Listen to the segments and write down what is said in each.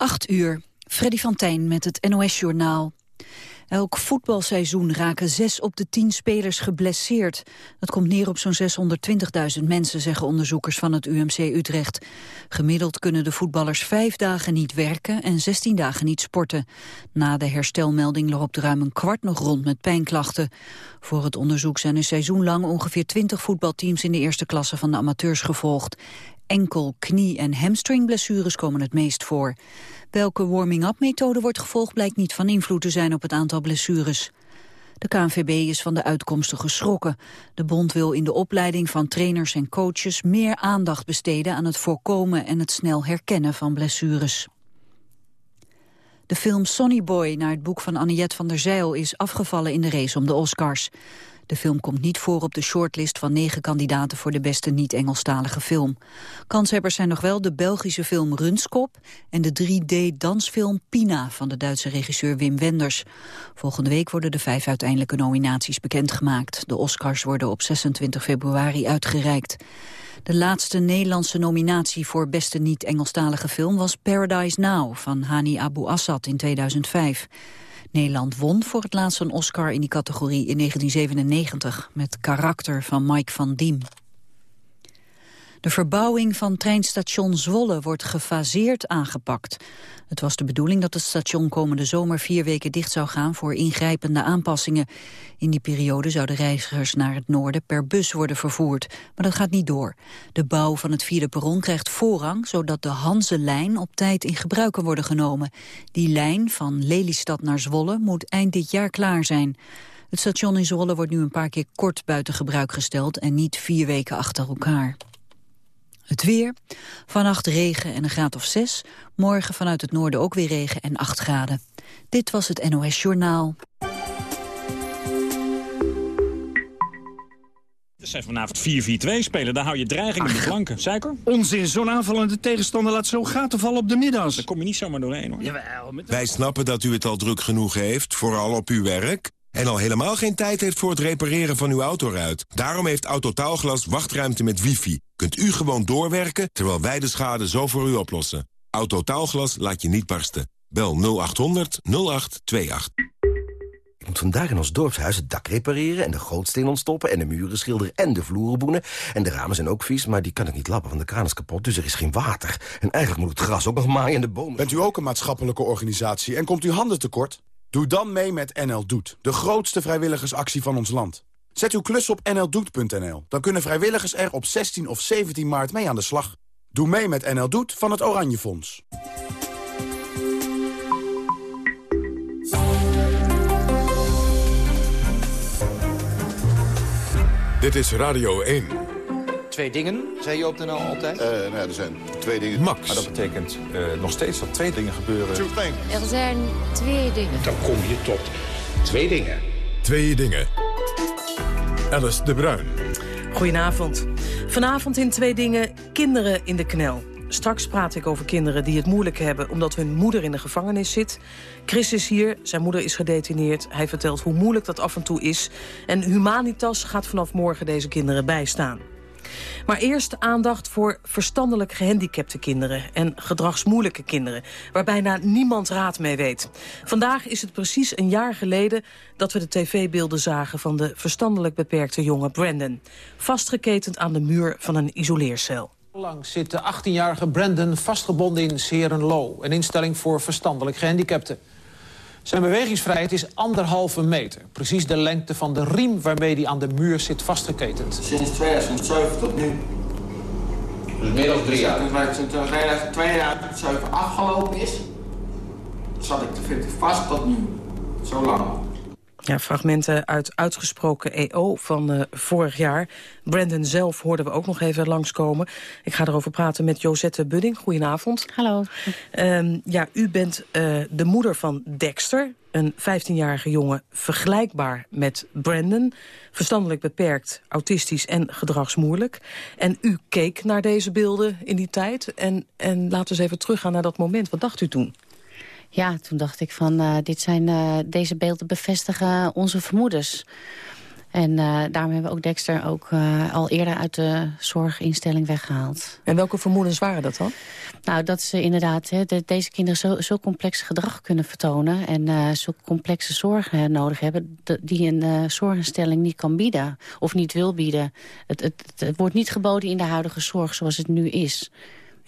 8 uur. Freddy van Tijn met het NOS-journaal. Elk voetbalseizoen raken zes op de tien spelers geblesseerd. Dat komt neer op zo'n 620.000 mensen, zeggen onderzoekers van het UMC Utrecht. Gemiddeld kunnen de voetballers vijf dagen niet werken en 16 dagen niet sporten. Na de herstelmelding loopt ruim een kwart nog rond met pijnklachten. Voor het onderzoek zijn een seizoen lang ongeveer 20 voetbalteams in de eerste klasse van de amateurs gevolgd. Enkel, knie- en hamstringblessures komen het meest voor. Welke warming-up-methode wordt gevolgd blijkt niet van invloed te zijn op het aantal blessures. De KNVB is van de uitkomsten geschrokken. De bond wil in de opleiding van trainers en coaches meer aandacht besteden aan het voorkomen en het snel herkennen van blessures. De film Sonny Boy naar het boek van Anniette van der Zeil is afgevallen in de race om de Oscars. De film komt niet voor op de shortlist van negen kandidaten voor de beste niet-Engelstalige film. Kanshebbers zijn nog wel de Belgische film Runskop en de 3D-dansfilm Pina van de Duitse regisseur Wim Wenders. Volgende week worden de vijf uiteindelijke nominaties bekendgemaakt. De Oscars worden op 26 februari uitgereikt. De laatste Nederlandse nominatie voor beste niet-Engelstalige film was Paradise Now van Hani Abu Assad in 2005. Nederland won voor het laatst een Oscar in die categorie in 1997... met karakter van Mike van Diem. De verbouwing van treinstation Zwolle wordt gefaseerd aangepakt. Het was de bedoeling dat het station komende zomer vier weken dicht zou gaan voor ingrijpende aanpassingen. In die periode zouden reizigers naar het noorden per bus worden vervoerd. Maar dat gaat niet door. De bouw van het vierde perron krijgt voorrang, zodat de Hanse-lijn op tijd in gebruik kan worden genomen. Die lijn van Lelystad naar Zwolle moet eind dit jaar klaar zijn. Het station in Zwolle wordt nu een paar keer kort buiten gebruik gesteld en niet vier weken achter elkaar. Het weer. Vannacht regen en een graad of 6. Morgen vanuit het noorden ook weer regen en 8 graden. Dit was het NOS Journaal. Ze zijn vanavond 4-4-2 spelen, daar hou je dreiging in de flanken. Suiker? Onzin, zo'n aanvallende tegenstander laat zo gaten vallen op de middags. Daar kom je niet zomaar doorheen hoor. Jawel, met... Wij snappen dat u het al druk genoeg heeft, vooral op uw werk... en al helemaal geen tijd heeft voor het repareren van uw autoruit. Daarom heeft Autotaalglas wachtruimte met wifi. Kunt u gewoon doorwerken, terwijl wij de schade zo voor u oplossen. Autotaalglas laat je niet barsten. Bel 0800 0828. Ik moet vandaag in ons dorpshuis het dak repareren... en de gootsteen ontstoppen en de muren schilderen en de vloeren boenen. En de ramen zijn ook vies, maar die kan ik niet lappen, want de kraan is kapot. Dus er is geen water. En eigenlijk moet het gras ook nog maaien en de bomen... Bent u ook een maatschappelijke organisatie en komt u handen tekort? Doe dan mee met NL Doet, de grootste vrijwilligersactie van ons land. Zet uw klus op nldoet.nl. Dan kunnen vrijwilligers er op 16 of 17 maart mee aan de slag. Doe mee met NL Doet van het Oranje Fonds. Dit is Radio 1. Twee dingen, zei je op de NL altijd? Uh, nou ja, er zijn twee dingen. Max. Maar dat betekent uh, nog steeds dat twee dingen gebeuren. Er zijn twee dingen. Dan kom je tot twee dingen. Twee dingen. Alice de Bruin. Goedenavond. Vanavond in Twee Dingen, kinderen in de knel. Straks praat ik over kinderen die het moeilijk hebben... omdat hun moeder in de gevangenis zit. Chris is hier, zijn moeder is gedetineerd. Hij vertelt hoe moeilijk dat af en toe is. En Humanitas gaat vanaf morgen deze kinderen bijstaan. Maar eerst aandacht voor verstandelijk gehandicapte kinderen... en gedragsmoeilijke kinderen, waar bijna niemand raad mee weet. Vandaag is het precies een jaar geleden dat we de tv-beelden zagen... van de verstandelijk beperkte jonge Brandon. Vastgeketend aan de muur van een isoleercel. Lang zit de 18-jarige Brandon vastgebonden in Serenlo... een instelling voor verstandelijk gehandicapten. Zijn bewegingsvrijheid is anderhalve meter. Precies de lengte van de riem waarmee hij aan de muur zit vastgeketend. Sinds 2007 tot nu. Dus meer dan drie jaar? Sinds 2007 afgelopen is, zat ik te vast tot nu. Zo lang. Ja, fragmenten uit uitgesproken EO van uh, vorig jaar. Brandon zelf hoorden we ook nog even langskomen. Ik ga erover praten met Josette Budding. Goedenavond. Hallo. Uh, ja, u bent uh, de moeder van Dexter, een 15-jarige jongen vergelijkbaar met Brandon. Verstandelijk beperkt, autistisch en gedragsmoeilijk. En u keek naar deze beelden in die tijd. En, en laten we eens even teruggaan naar dat moment. Wat dacht u toen? Ja, toen dacht ik van, uh, dit zijn, uh, deze beelden bevestigen onze vermoedens. En uh, daarom hebben we ook Dexter ook al eerder uit de zorginstelling weggehaald. En welke vermoedens waren dat dan? Nou, dat ze inderdaad, hè, de, deze kinderen zo, zo complex gedrag kunnen vertonen... en zo complexe zorgen nodig hebben... die een zorginstelling niet kan bieden of niet wil bieden. Het, het, het wordt niet geboden in de huidige zorg zoals het nu is.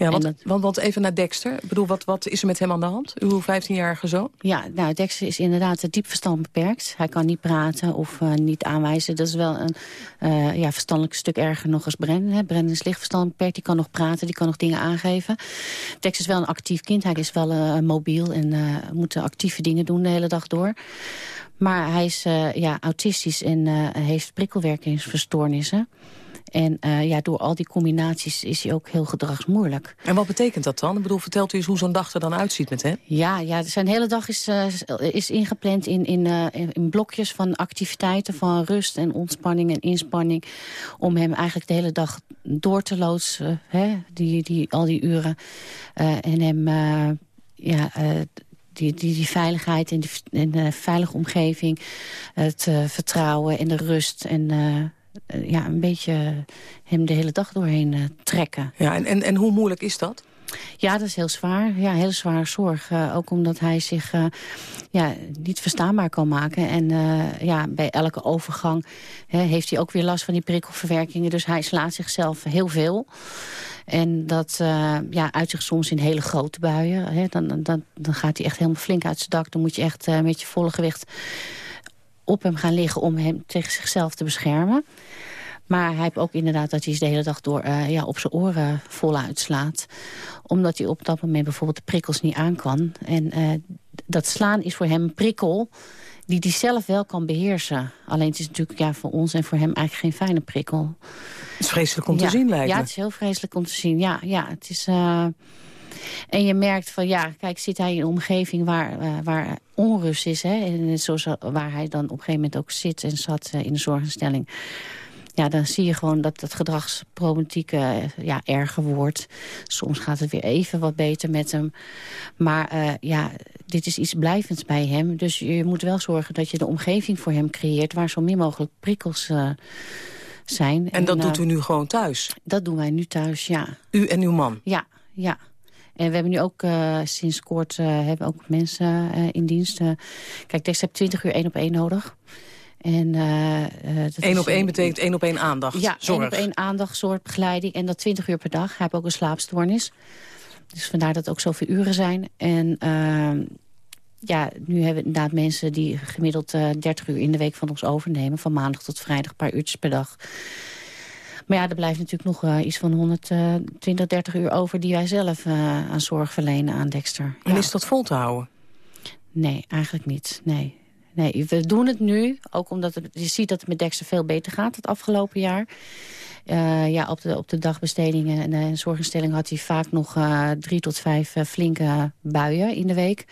Ja, want, dat... want, want, even naar Dexter. Ik bedoel, wat, wat is er met hem aan de hand? Uw 15-jarige zoon? Ja, nou, Dexter is inderdaad diep verstand beperkt. Hij kan niet praten of uh, niet aanwijzen. Dat is wel een uh, ja, verstandelijk stuk erger nog als Brendan. Hè. Brendan is licht verstand beperkt. Die kan nog praten, die kan nog dingen aangeven. Dexter is wel een actief kind. Hij is wel uh, mobiel en moet actieve dingen doen de hele dag door. Maar hij is ja, autistisch en heeft prikkelwerkingsverstoornissen. En uh, ja, door al die combinaties is hij ook heel gedragsmoeilijk. En wat betekent dat dan? Ik bedoel, vertelt u eens hoe zo'n dag er dan uitziet met hem? Ja, ja zijn hele dag is, uh, is ingepland in, in, uh, in blokjes van activiteiten... van rust en ontspanning en inspanning... om hem eigenlijk de hele dag door te loodsen, hè, die, die, al die uren. en hem ja, die, die, die veiligheid en, die, en de veilige omgeving... het vertrouwen en de rust en uh, ja, een beetje hem de hele dag doorheen uh, trekken. Ja, en, en, en hoe moeilijk is dat? Ja, dat is heel zwaar. Ja, heel zware zorg. Uh, ook omdat hij zich uh, ja, niet verstaanbaar kan maken. En uh, ja, bij elke overgang hè, heeft hij ook weer last van die prikkelverwerkingen. Dus hij slaat zichzelf heel veel. En dat ja, uit zich soms in hele grote buien. Hè. Dan, dan, dan gaat hij echt helemaal flink uit zijn dak. Dan moet je echt met je volle gewicht op hem gaan liggen om hem tegen zichzelf te beschermen. Maar hij heeft ook inderdaad dat hij de hele dag door uh, ja, op zijn oren voluit slaat. Omdat hij op dat moment bijvoorbeeld de prikkels niet aan kan. En uh, dat slaan is voor hem een prikkel die hij zelf wel kan beheersen. Alleen het is natuurlijk ja, voor ons en voor hem eigenlijk geen fijne prikkel. Het is vreselijk om te zien, lijkt Ja, het is heel vreselijk om te zien. Ja, ja het is... Uh, en je merkt van, ja, kijk, zit hij in een omgeving waar, uh, waar onrust is. Hè, en zoals waar hij dan op een gegeven moment ook zit en zat uh, in de zorginstelling. Ja, dan zie je gewoon dat het gedragsproblematiek uh, ja, erger wordt. Soms gaat het weer even wat beter met hem. Maar ja, dit is iets blijvends bij hem. Dus je moet wel zorgen dat je de omgeving voor hem creëert... waar zo min mogelijk prikkels zijn. En, en dat doet u nu gewoon thuis? Dat doen wij nu thuis, ja. U en uw man? Ja, ja. En we hebben nu ook uh, sinds kort uh, hebben ook mensen uh, in dienst. kijk, Dex heeft 20 uur één op één nodig. En, Eén op één betekent één op één aandacht, Ja, zorg. één op één aandacht, zorg, begeleiding. En dat 20 uur per dag. Hij heeft ook een slaapstoornis. Dus vandaar dat het ook zoveel uren zijn. En ehm, ja, nu hebben we inderdaad mensen die gemiddeld 30 uur in de week van ons overnemen. Van maandag tot vrijdag, een paar uurtjes per dag. Maar ja, er blijft natuurlijk nog uh, iets van 120, 30 uur over... die wij zelf uh, aan zorg verlenen aan Dexter. En ja. is dat vol te houden? Nee, eigenlijk niet. Nee. nee, we doen het nu. Ook omdat het, je ziet dat het met Dexter veel beter gaat het afgelopen jaar. Uh, ja, op de, op de dagbestedingen en de zorginstelling had hij vaak nog drie tot vijf flinke buien in de week.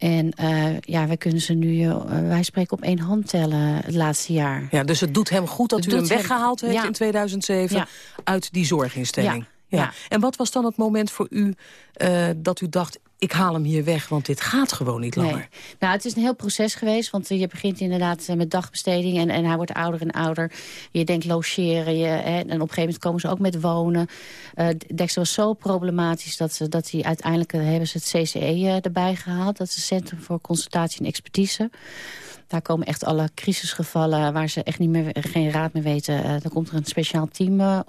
En uh, ja, wij kunnen ze nu, uh, wij spreken op één hand tellen het laatste jaar. Ja, dus het doet hem goed dat het u hem weggehaald hem, heeft ja. in 2007 ja. uit die zorginstelling. Ja. ja. En wat was dan het moment voor u uh, dat u dacht... ik haal hem hier weg, want dit gaat gewoon niet langer? Nee. Nou, het is een heel proces geweest. Want je begint inderdaad met dagbesteding en, en hij wordt ouder en ouder. Je denkt logeren. Je, hè, en op een gegeven moment komen ze ook met wonen. Uh, Dexter was zo problematisch dat, ze, dat hij uiteindelijk... hebben ze het CCE erbij gehaald. Dat is het Centrum voor Consultatie en Expertise. Daar komen echt alle crisisgevallen waar ze echt niet meer, geen raad meer weten. Uh, dan komt er een speciaal team uh,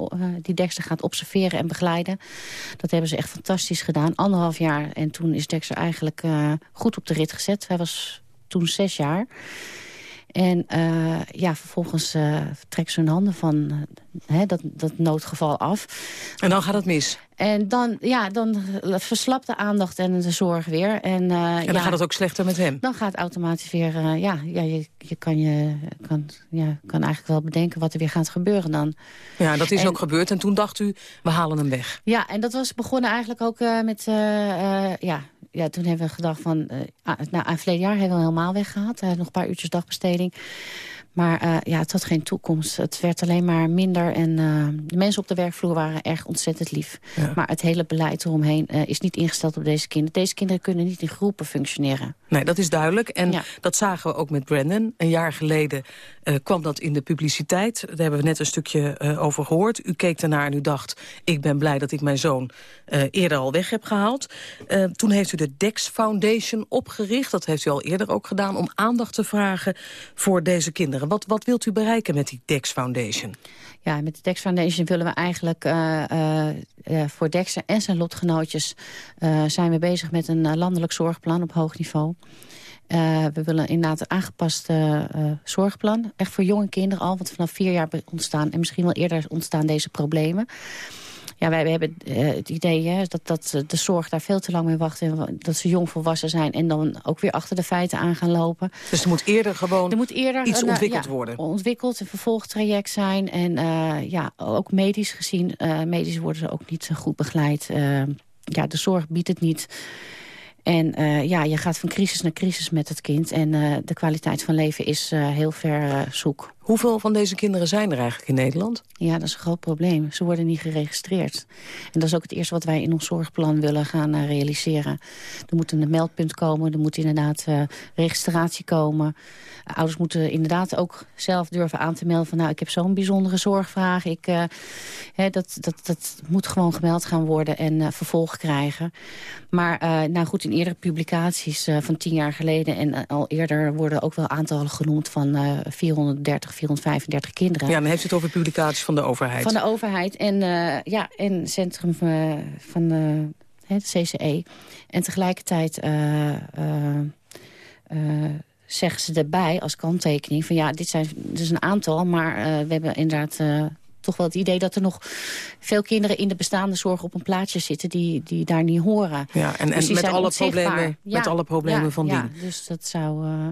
die Dexter gaat observeren en begeleiden. Dat hebben ze echt fantastisch gedaan. Anderhalf jaar en toen is Dexter eigenlijk goed op de rit gezet. Hij was toen zes jaar. En uh, ja, vervolgens uh, trekken ze hun handen van uh, dat, dat noodgeval af. En dan gaat het mis? En dan, ja, dan verslapt de aandacht en de zorg weer. En, en dan ja, gaat het ook slechter met hem? Dan gaat het automatisch weer... ja, ja, je, je, kan, je kan, ja, kan eigenlijk wel bedenken wat er weer gaat gebeuren dan. Ja, dat is en, ook gebeurd. En toen dacht u, we halen hem weg. Ja, en dat was begonnen eigenlijk ook met... ja, ja, toen hebben we gedacht van... Uh, nou, verleden jaar hebben we helemaal weggehaald. Nog een paar uurtjes dagbesteding. Maar uh, ja, het had geen toekomst. Het werd alleen maar minder. En uh, de mensen op de werkvloer waren erg ontzettend lief. Ja. Maar het hele beleid eromheen is niet ingesteld op deze kinderen. Deze kinderen kunnen niet in groepen functioneren. Nee, dat is duidelijk. En dat zagen we ook met Brandon. Een jaar geleden kwam dat in de publiciteit. Daar hebben we net een stukje over gehoord. U keek ernaar en u dacht, ik ben blij dat ik mijn zoon eerder al weg heb gehaald. toen heeft u de Dex Foundation opgericht. Dat heeft u al eerder ook gedaan om aandacht te vragen voor deze kinderen. Wat, wat wilt u bereiken met die Dex Foundation? Ja, met de Dex Foundation willen we eigenlijk voor Dexter en zijn lotgenootjes... zijn we bezig met een landelijk zorgplan op hoog niveau. Uh, we willen inderdaad een aangepaste uh, zorgplan. Echt voor jonge kinderen al, want vanaf vier jaar ontstaan... en misschien wel eerder ontstaan deze problemen. Ja, wij, hebben uh, het idee hè, dat, dat de zorg daar veel te lang mee wacht... en dat ze jong volwassen zijn en dan ook weer achter de feiten aan gaan lopen. Dus er moet eerder gewoon er moet eerder iets ontwikkeld ja, worden? ontwikkeld, een vervolgtraject zijn. En ja, ook medisch gezien, medisch worden ze ook niet zo goed begeleid. ja, de zorg biedt het niet... En uh, ja, je gaat van crisis naar crisis met het kind. En uh, de kwaliteit van leven is uh, heel ver zoek. Hoeveel van deze kinderen zijn er eigenlijk in Nederland? Ja, dat is een groot probleem. Ze worden niet geregistreerd. En dat is ook het eerste wat wij in ons zorgplan willen gaan realiseren. Er moet een meldpunt komen, er moet inderdaad registratie komen. Ouders moeten inderdaad ook zelf durven aan te melden... van nou, ik heb zo'n bijzondere zorgvraag. Ik, hè, dat, dat, dat moet gewoon gemeld gaan worden en vervolg krijgen. Maar nou goed, in eerdere publicaties van tien jaar geleden... en al eerder worden ook wel aantallen genoemd van uh, 430, 435 kinderen. Ja, dan heeft het over publicaties van de overheid. Van de overheid en, uh, ja, en Centrum van het CCE. En tegelijkertijd zeggen ze erbij als kanttekening... van ja, dit, zijn, dit is een aantal, maar we hebben inderdaad toch wel het idee dat er nog veel kinderen in de bestaande zorg op een plaatsje zitten die, die daar niet horen. Ja, en, dus en met, alle problemen, met alle problemen van ja, dien. dus dat zou... Uh,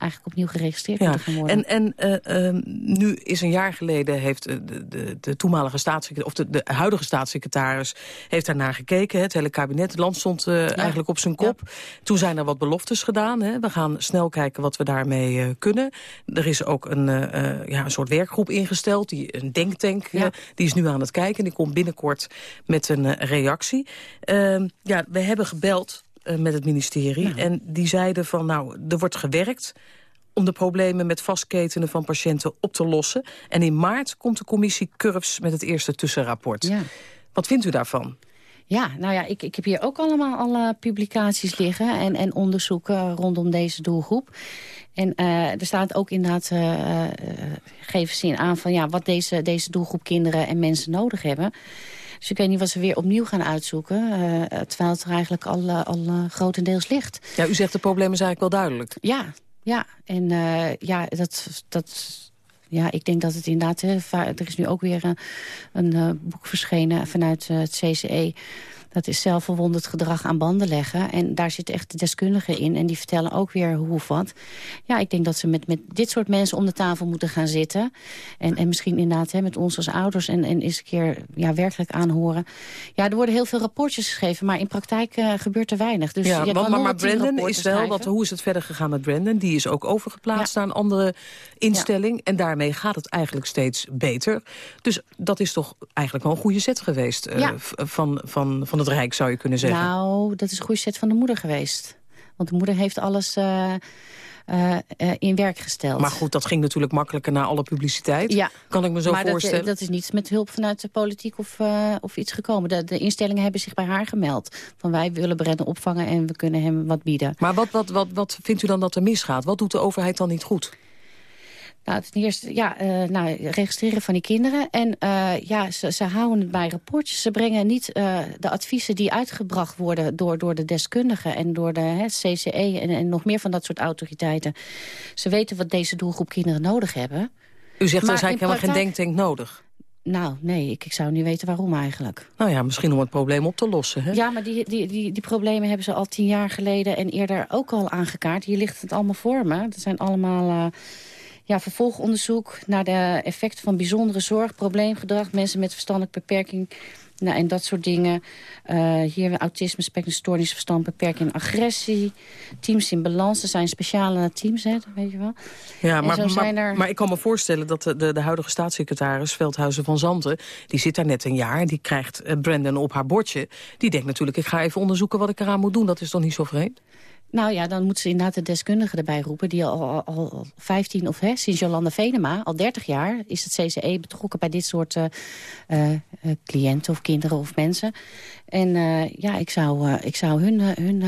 eigenlijk opnieuw geregistreerd ja. moeten gaan worden. En, en uh, uh, nu is een jaar geleden heeft de, de, de toenmalige staatssecretaris... of de, de huidige staatssecretaris heeft daarnaar gekeken. Het hele kabinet, het land stond uh, ja. eigenlijk op zijn kop. Ja. Toen zijn er wat beloftes gedaan. Hè. We gaan snel kijken wat we daarmee kunnen. Er is ook een, ja, een soort werkgroep ingesteld, die, een denktank. die is nu aan het kijken. Die komt binnenkort met een reactie. Ehm, ja, we hebben gebeld met het ministerie. Ja. En die zeiden van, nou, er wordt gewerkt om de problemen met vastketenen van patiënten op te lossen. En in maart komt de commissie Curves met het eerste tussenrapport. Ja. Wat vindt u daarvan? Ja, nou ja, ik, ik heb hier ook allemaal alle publicaties liggen... en, en onderzoeken rondom deze doelgroep. En uh, er staat ook inderdaad, uh, uh, geven ze in aan van ja, wat deze, deze doelgroep kinderen en mensen nodig hebben. Dus ik weet niet wat ze weer opnieuw gaan uitzoeken. Uh, terwijl het er eigenlijk al, uh, al uh, grotendeels ligt. Ja, u zegt de problemen zijn eigenlijk wel duidelijk. Ja, ja. En ja, dat... dat ja, ik denk dat het inderdaad... Hè, er is nu ook weer een, een boek verschenen vanuit het CCE dat is zelfverwonderd gedrag aan banden leggen. En daar zitten echt de deskundigen in. En die vertellen ook weer hoe of wat. Ja, ik denk dat ze met, met dit soort mensen om de tafel moeten gaan zitten. En, en misschien inderdaad hè, met ons als ouders. En, en eens een keer ja, werkelijk aanhoren. Ja, er worden heel veel rapportjes geschreven. Maar in praktijk uh, gebeurt er weinig. Dus ja, maar, maar, maar Brandon is wel... Wat, hoe is het verder gegaan met Brandon? Die is ook overgeplaatst ja. naar een andere instelling. Ja. En daarmee gaat het eigenlijk steeds beter. Dus dat is toch eigenlijk wel een goede zet geweest uh, ja. van, van, van het Rijk, zou je kunnen zeggen. Nou, dat is een goede set van de moeder geweest. Want de moeder heeft alles... Uh, uh, uh, in werk gesteld. Maar goed, dat ging natuurlijk makkelijker naar alle publiciteit. Ja. Kan ik me zo maar voorstellen. Dat, dat is niet met hulp vanuit de politiek of, uh, of iets gekomen. De, de, instellingen hebben zich bij haar gemeld. Van wij willen Brennan opvangen en we kunnen hem wat bieden. Maar wat, wat, wat, wat vindt u dan dat er misgaat? Wat doet de overheid dan niet goed? Nou, ten eerste, ja, uh, nou, registreren van die kinderen. En uh, ja, ze, ze houden het bij rapportjes. Ze brengen niet uh, de adviezen die uitgebracht worden door, door de deskundigen... en door de hè, CCE en, en nog meer van dat soort autoriteiten. Ze weten wat deze doelgroep kinderen nodig hebben. U zegt, er is eigenlijk helemaal geen denktank nodig. Nou, nee, ik, ik zou niet weten waarom eigenlijk. Nou ja, misschien om het probleem op te lossen, hè? Ja, maar die, die, die, die problemen hebben ze al tien jaar geleden... en eerder ook al aangekaart. Hier ligt het allemaal voor me. Dat zijn allemaal ja, vervolgonderzoek naar de effecten van bijzondere zorg, probleemgedrag, mensen met verstandelijke beperking. Nou, en dat soort dingen. Uh, hier autisme, spectrumstoornis, verstand, beperking agressie. Teams in balans. Er zijn speciale teams, hè, weet je wel. Ja, maar, maar, er... maar, ik kan me voorstellen dat de, de, de, huidige staatssecretaris... Veldhuizen van Zanten, die zit daar net een jaar... die krijgt uh, Brandon op haar bordje. Die denkt natuurlijk, ik ga even onderzoeken wat ik eraan moet doen. Dat is toch niet zo vreemd? Nou ja, dan moeten ze inderdaad de deskundigen erbij roepen... die al, al, al 15 of hè, sinds Jolanda Venema, al 30 jaar... is het CCE betrokken bij dit soort uh, uh, cliënten of kinderen of mensen. En uh, ja, ik zou, ik zou hun, hun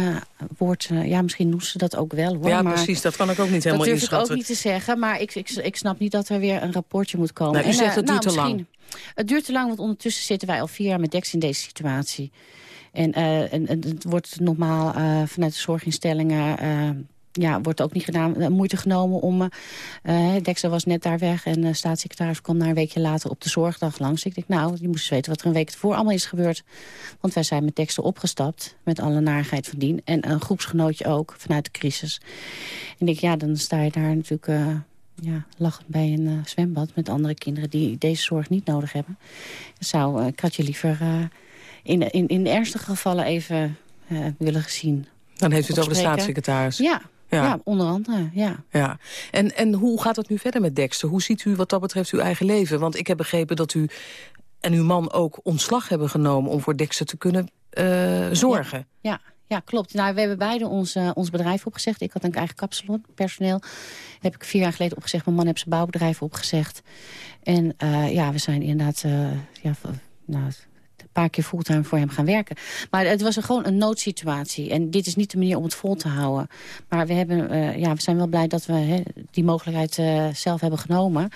woord... ja, misschien noemen ze dat ook wel. Hoor, ja, maar precies. Dat kan ik ook niet helemaal inschatten. Dat durf ik ook niet te zeggen. Maar ik, ik, ik snap niet dat er weer een rapportje moet komen. Nou, u en, zegt het duurt nou, te lang. Het duurt te lang, want ondertussen zitten wij al vier jaar met DEX in deze situatie. En, uh, en, en, het wordt normaal uh, vanuit de zorginstellingen... Uh, ja, wordt ook niet gedaan, moeite genomen om... Uh, was net daar weg en de staatssecretaris kwam daar een weekje later op de zorgdag langs. Ik denk, nou, die moest weten wat er een week ervoor allemaal is gebeurd. Want wij zijn met Dexter opgestapt, met alle narigheid van dien. En een groepsgenootje ook, vanuit de crisis. En ik denk, ja, dan sta je daar natuurlijk... Ja, lachend bij een zwembad met andere kinderen die deze zorg niet nodig hebben. Zou, ik had je liever in, in, in ernstige gevallen even uh, willen gezien. Dan heeft u het over de staatssecretaris. Ja, ja. ja, onder andere, ja. ja. En, en hoe gaat het nu verder met Dexter? Hoe ziet u wat dat betreft uw eigen leven? Want ik heb begrepen dat u en uw man ook ontslag hebben genomen... om voor Dexter te kunnen uh, zorgen. Ja, ja. Ja, klopt. Nou, we hebben beide ons, uh, ons bedrijf opgezegd. Ik had een eigen kapsalon, personeel. Heb ik vier jaar geleden opgezegd. Mijn man heeft zijn bouwbedrijf opgezegd. En uh, ja, we zijn inderdaad... Uh, ja, nou, paar keer fulltime voor hem gaan werken. Maar het was gewoon een noodsituatie. En dit is niet de manier om het vol te houden. Maar we, hebben, uh, ja, we zijn wel blij dat we he, die mogelijkheid uh, zelf hebben genomen.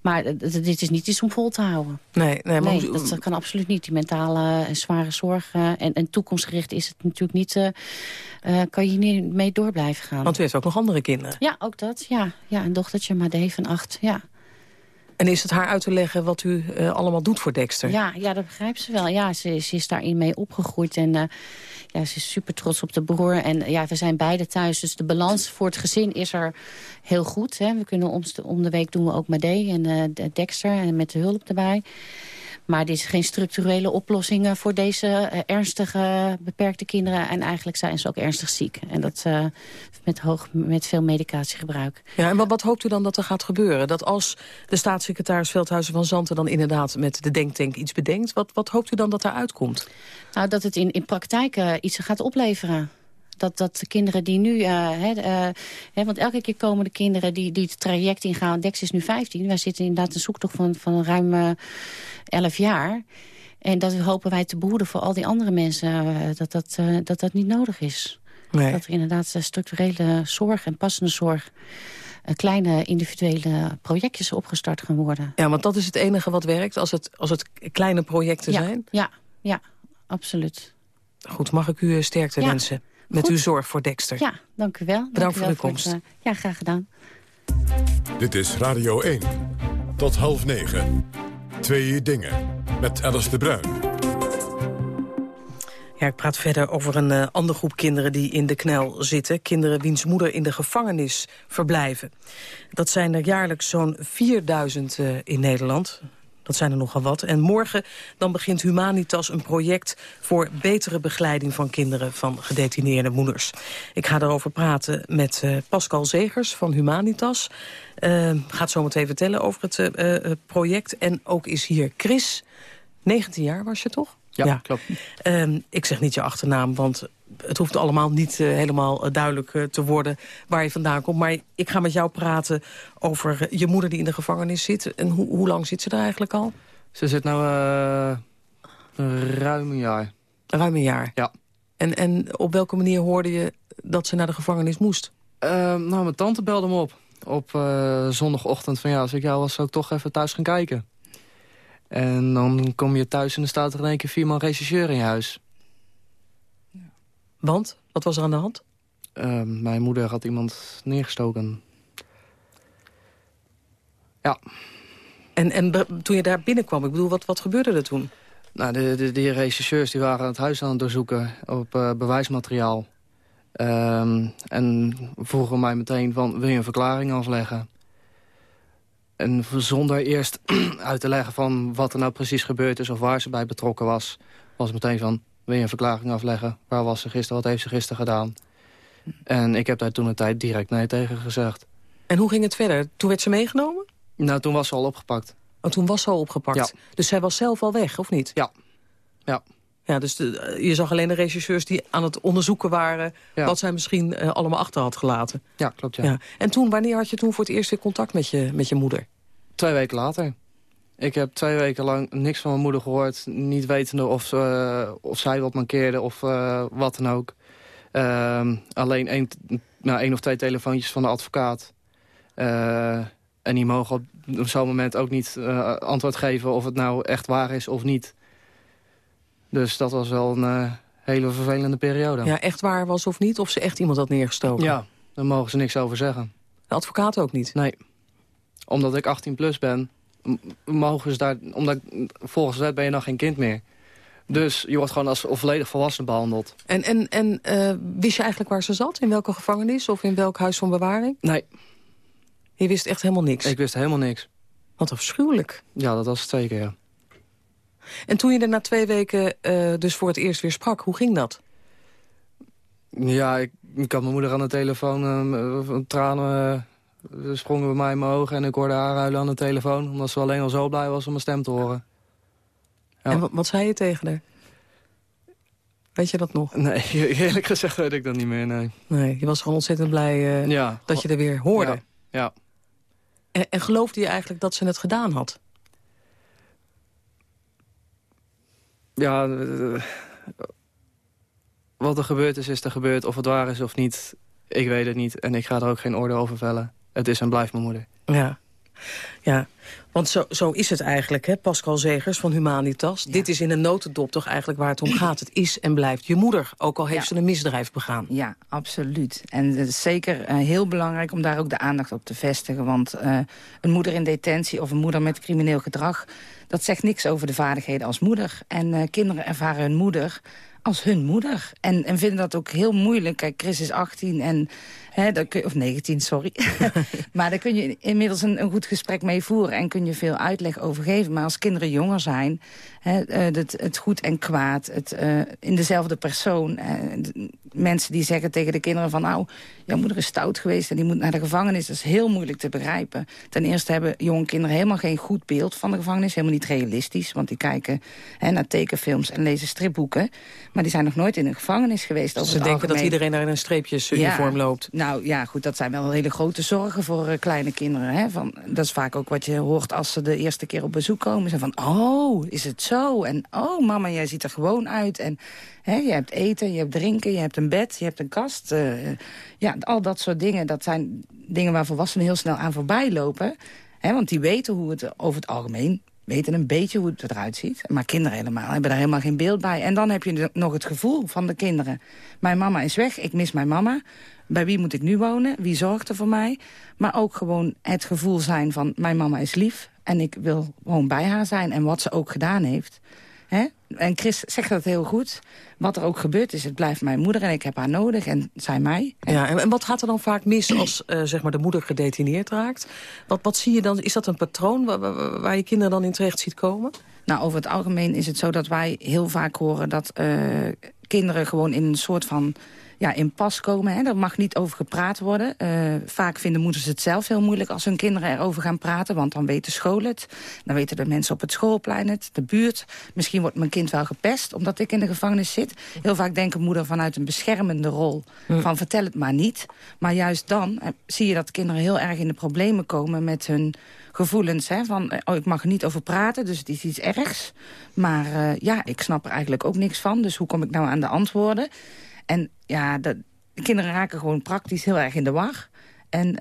Maar dit is niet iets om vol te houden. Nee, nee, maar nee dat, dat, kan absoluut niet. Die mentale en zware zorg en, en toekomstgericht is het natuurlijk niet... Uh, kan je niet mee door blijven gaan. Want u heeft ook nog andere kinderen. Ja, ook dat. Ja, ja een dochtertje, Made van acht. Ja. En is het haar uit te leggen wat u uh, allemaal doet voor Dexter? Ja, ja dat begrijpt ze wel. Ja, ze, is daarin mee opgegroeid. En uh, ja, ze is super trots op de broer. En ja, we zijn beide thuis. Dus de balans voor het gezin is er heel goed. Hè. We kunnen om, om de week doen we ook Madee en uh, Dexter. En met de hulp erbij. Maar dit is geen structurele oplossingen voor deze uh, ernstige, beperkte kinderen. En eigenlijk zijn ze ook ernstig ziek. En dat uh, met, hoog, met veel medicatiegebruik. Ja, en wat, wat, hoopt u dan dat er gaat gebeuren? Dat als de staatssecretaris Veldhuizen van Zanten dan inderdaad met de denktank iets bedenkt... wat, wat hoopt u dan dat eruit komt? Nou, dat het in, in praktijk uh, iets gaat opleveren dat, dat de kinderen die nu... Hè, uh, hè, want elke keer komen de kinderen die, die het traject ingaan. Dex is nu 15. Wij zitten inderdaad een zoektocht van, van ruim uh, 11 jaar. En dat hopen wij te behoeden voor al die andere mensen... dat, dat, dat dat niet nodig is. Nee. Dat er inderdaad structurele zorg en passende zorg... kleine individuele projectjes opgestart gaan worden. Ja, want dat is het enige wat werkt als het, als het kleine projecten ja, zijn? Ja, ja, absoluut. Goed, mag ik u sterkte ja. wensen? Met Goed. uw zorg voor Dexter. Ja, dank u wel. Bedankt dank voor u uw wel komst. Het, uh, ja, graag gedaan. Dit is Radio 1. Tot half negen. Twee dingen. Met Alice de Bruin. Ja, ik praat verder over een uh, andere groep kinderen die in de knel zitten. Kinderen wiens moeder in de gevangenis verblijven. Dat zijn er jaarlijks zo'n 4000 uh, in Nederland. Dat zijn er nogal wat. En morgen dan begint Humanitas een project voor betere begeleiding van kinderen van gedetineerde moeders. Ik ga daarover praten met uh, Pascal Zegers van Humanitas. Uh, gaat zo meteen vertellen over het uh, project. En ook is hier Chris, 19 jaar was je toch? Ja, ja. klopt. Uh, ik zeg niet je achternaam, want het hoeft allemaal niet uh, helemaal uh, duidelijk uh, te worden waar je vandaan komt. Maar ik ga met jou praten over je moeder die in de gevangenis zit. En ho hoe lang zit ze daar eigenlijk al? Ze zit nou ruim een jaar. Ruim een jaar? Ja. En, en op welke manier hoorde je dat ze naar de gevangenis moest? nou, mijn tante belde me op. Op zondagochtend van ja, als ik jou was, zou ik toch even thuis gaan kijken. En dan kom je thuis en er staat er in één keer vier man rechercheur in je huis. Want? Wat was er aan de hand? Uh, mijn moeder had iemand neergestoken. Ja. En, en toen je daar binnenkwam, ik bedoel, wat, wat gebeurde er toen? Nou, de, de, de rechercheurs die waren het huis aan het doorzoeken op uh, bewijsmateriaal. Um, en vroegen mij meteen van, wil je een verklaring afleggen? En zonder eerst uit te leggen van wat er nou precies gebeurd is... of waar ze bij betrokken was, was meteen van... wil je een verklaring afleggen? Waar was ze gisteren? Wat heeft ze gisteren gedaan? En ik heb daar toen een tijd direct nee tegen gezegd. En hoe ging het verder? Toen werd ze meegenomen? Nou, toen was ze al opgepakt. Oh, toen was ze al opgepakt? Ja. Dus zij was zelf al weg, of niet? Ja. ja. Ja, dus de, je zag alleen de regisseurs die aan het onderzoeken waren... wat zij misschien uh, allemaal achter had gelaten. Ja, klopt, ja. ja. En toen, wanneer had je toen voor het eerst weer contact met je, met je moeder? Twee weken later. Ik heb twee weken lang niks van mijn moeder gehoord. Niet wetende of, uh, of zij wat mankeerde of uh, wat dan ook. Uh, alleen één, nou, één of twee telefoontjes van de advocaat. en die mogen op, op zo'n moment ook niet antwoord geven... of het nou echt waar is of niet. Dus dat was wel een hele vervelende periode. Ja, echt waar was of niet? Of ze echt iemand had neergestoken? Ja, daar mogen ze niks over zeggen. De advocaat ook niet? Nee. Omdat ik 18 plus ben, mogen ze daar... Omdat volgens de wet ben je nog geen kind meer. Dus je wordt gewoon als volledig volwassen behandeld. En, en, en uh, wist je eigenlijk waar ze zat? In welke gevangenis of in welk huis van bewaring? Nee. Je wist echt helemaal niks? Ik wist helemaal niks. Wat afschuwelijk. Ja, dat was het zeker, ja. En toen je er na twee weken uh, dus voor het eerst weer sprak, hoe ging dat? Ja, ik, ik had mijn moeder aan de telefoon, uh, tranen uh, sprongen bij mij in mijn ogen... en ik hoorde haar huilen aan de telefoon... omdat ze alleen al zo blij was om mijn stem te horen. Ja. En wat, wat, zei je tegen haar? Weet je dat nog? Nee, eerlijk gezegd weet ik dat niet meer, nee. Nee, je was gewoon ontzettend blij ja. dat je er weer hoorde. Ja. ja. En, en geloofde je eigenlijk dat ze het gedaan had? ja, uh, wat er gebeurd is, is er gebeurd. Of het waar is of niet, ik weet het niet. En ik ga er ook geen oordeel over vellen. Het is en blijft mijn moeder. Ja, ja. want zo, zo is het eigenlijk, hè? Pascal Zegers van Humanitas. Dit is in een notendop toch eigenlijk waar het om gaat. Het is en blijft je moeder, ook al heeft ze een misdrijf begaan. Ja, absoluut. En het is zeker uh, heel belangrijk om daar ook de aandacht op te vestigen. Want uh, een moeder in detentie of een moeder met crimineel gedrag dat zegt niks over de vaardigheden als moeder. En uh, kinderen ervaren hun moeder als hun moeder. En, en vinden dat ook heel moeilijk. Kijk, Chris is 18 en... Of 19, sorry. maar daar kun je inmiddels een, een, goed gesprek mee voeren... en kun je veel uitleg over geven. Maar als kinderen jonger zijn... Hè, het, eh, het, goed en kwaad, het, uh, in dezelfde persoon... Uh, mensen die zeggen tegen de kinderen van... nou, jouw moeder is stout geweest en die moet naar de gevangenis. Dat is heel moeilijk te begrijpen. Ten eerste hebben jonge kinderen helemaal geen goed beeld van de gevangenis. Helemaal niet realistisch, want die kijken hè, naar tekenfilms en lezen stripboeken. Maar die zijn nog nooit in een gevangenis geweest. Ze denken algemeen. dat iedereen daar in een streepjesuniform ja, loopt. Nou ja, goed, dat zijn wel hele grote zorgen voor uh, kleine kinderen. Hè? Van, dat is vaak ook wat je hoort als ze de eerste keer op bezoek komen. Ze van, oh, is het zo? En oh, mama, jij ziet er gewoon uit. En je hebt eten, je hebt drinken, je hebt een bed, je hebt een kast. Uh, ja, al dat soort dingen, dat zijn dingen waar volwassenen heel snel aan voorbij lopen. Want die weten hoe het over het algemeen weten een beetje hoe het eruit ziet. Maar kinderen helemaal hebben daar helemaal geen beeld bij. En dan heb je nog het gevoel van de kinderen. Mijn mama is weg, ik mis mijn mama. Bij wie moet ik nu wonen? Wie zorgt er voor mij? Maar ook gewoon het gevoel zijn van mijn mama is lief. En ik wil gewoon bij haar zijn. En wat ze ook gedaan heeft. Hè? En Chris zegt dat heel goed. Wat er ook gebeurd is, het blijft mijn moeder en ik heb haar nodig en zij mij. Ja, en, wat gaat er dan vaak mis als uh, zeg maar de moeder gedetineerd raakt? Wat, wat zie je dan? Is dat een patroon waar, waar, waar je kinderen dan in terecht ziet komen? Nou, over het algemeen is het zo dat wij heel vaak horen dat uh, kinderen gewoon in een soort van ja, in pas komen. Hè. Er mag niet over gepraat worden. Uh, vaak vinden moeders het zelf heel moeilijk als hun kinderen erover gaan praten. Want dan weten school het. Dan weten de mensen op het schoolplein het. De buurt. Misschien wordt mijn kind wel gepest omdat ik in de gevangenis zit. Heel vaak denken moeder vanuit een beschermende rol. Van vertel het maar niet. Maar juist dan eh, zie je dat kinderen heel erg in de problemen komen met hun gevoelens. Hè, van, oh, ik mag er niet over praten, dus het is iets ergs. Maar uh, ja, ik snap er eigenlijk ook niks van. Dus hoe kom ik nou aan de antwoorden? En ja, de, de kinderen raken gewoon praktisch heel erg in de war. En uh,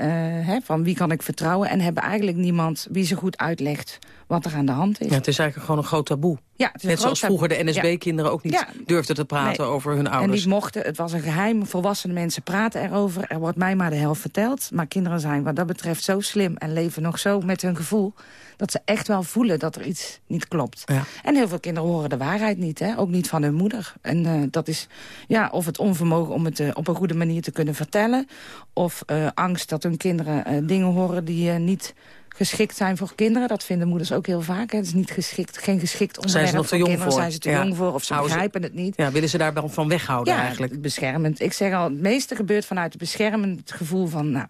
hè, van wie kan ik vertrouwen? En hebben eigenlijk niemand wie ze goed uitlegt wat er aan de hand is. Ja, het is eigenlijk gewoon een groot taboe. Ja, Net zoals vroeger de NSB-kinderen ook niet ja. durfden te praten nee. over hun ouders. En niet mochten, het was een geheim. Volwassene mensen praten erover. Er wordt mij maar de helft verteld. Maar kinderen zijn wat dat betreft zo slim en leven nog zo met hun gevoel... dat ze echt wel voelen dat er iets niet klopt. Ja. En heel veel kinderen horen de waarheid niet, hè? ook niet van hun moeder. En uh, dat is ja, of het onvermogen om het uh, op een goede manier te kunnen vertellen... of uh, angst dat hun kinderen dingen horen die niet geschikt zijn voor kinderen. Dat vinden moeders ook heel vaak. Hè. Het is niet geschikt, geen geschikt onderwerp zijn ze nog voor te jong kinderen. Voor? Zijn ze te ja. jong voor of ze Houden begrijpen het niet. Ja, willen ze daar van weghouden ja, eigenlijk? beschermend. Ik zeg al, het meeste gebeurt vanuit het beschermend gevoel van... nou,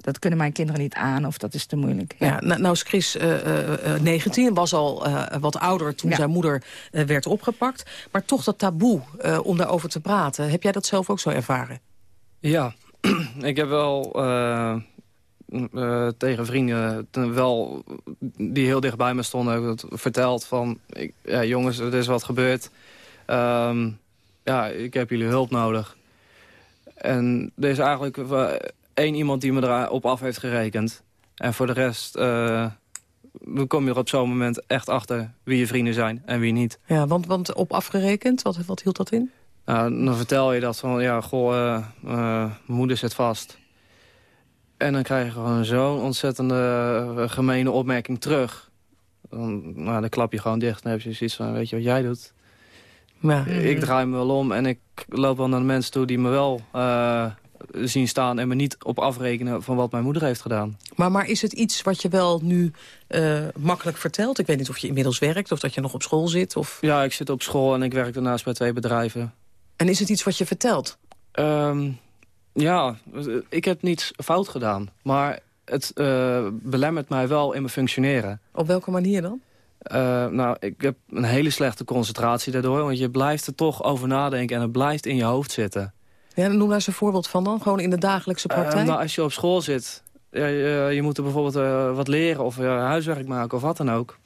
dat kunnen mijn kinderen niet aan of dat is te moeilijk. Ja, nou, nou is Chris uh, uh, 19 en was al uh, wat ouder toen zijn moeder werd opgepakt. Maar toch dat taboe om daarover te praten, heb jij dat zelf ook zo ervaren? Ja, ik heb wel tegen vrienden wel, die heel dicht bij me stonden verteld van... Ik, ja, jongens, er is wat gebeurd. Um, ja, ik heb jullie hulp nodig. En er is eigenlijk één iemand die me erop af heeft gerekend. En voor de rest uh, kom je er op zo'n moment echt achter wie je vrienden zijn en wie niet. Ja, want, want op afgerekend, wat, wat hield dat in? Nou, dan vertel je dat van, ja, goh, uh, moeder zit vast. En dan krijg je gewoon zo'n ontzettende gemene opmerking terug. Dan, nou, dan klap je gewoon dicht en heb je zoiets van, weet je wat jij doet? Ja. Ik draai me wel om en ik loop wel naar de mensen toe die me wel uh, zien staan... en me niet op afrekenen van wat mijn moeder heeft gedaan. Maar, maar is het iets wat je wel nu uh, makkelijk vertelt? Ik weet niet of je inmiddels werkt of dat je nog op school zit? Of... Ja, ik zit op school en ik werk daarnaast bij twee bedrijven. En is het iets wat je vertelt? Um, ja, ik heb niets fout gedaan. Maar het uh, belemmert mij wel in mijn functioneren. Op welke manier dan? Uh, nou, ik heb een hele slechte concentratie daardoor. Want je blijft er toch over nadenken en het blijft in je hoofd zitten. Ja, noem daar eens een voorbeeld van dan, gewoon in de dagelijkse praktijk. Uh, nou, als je op school zit, ja, je, je, moet er bijvoorbeeld wat leren of huiswerk maken of wat dan ook.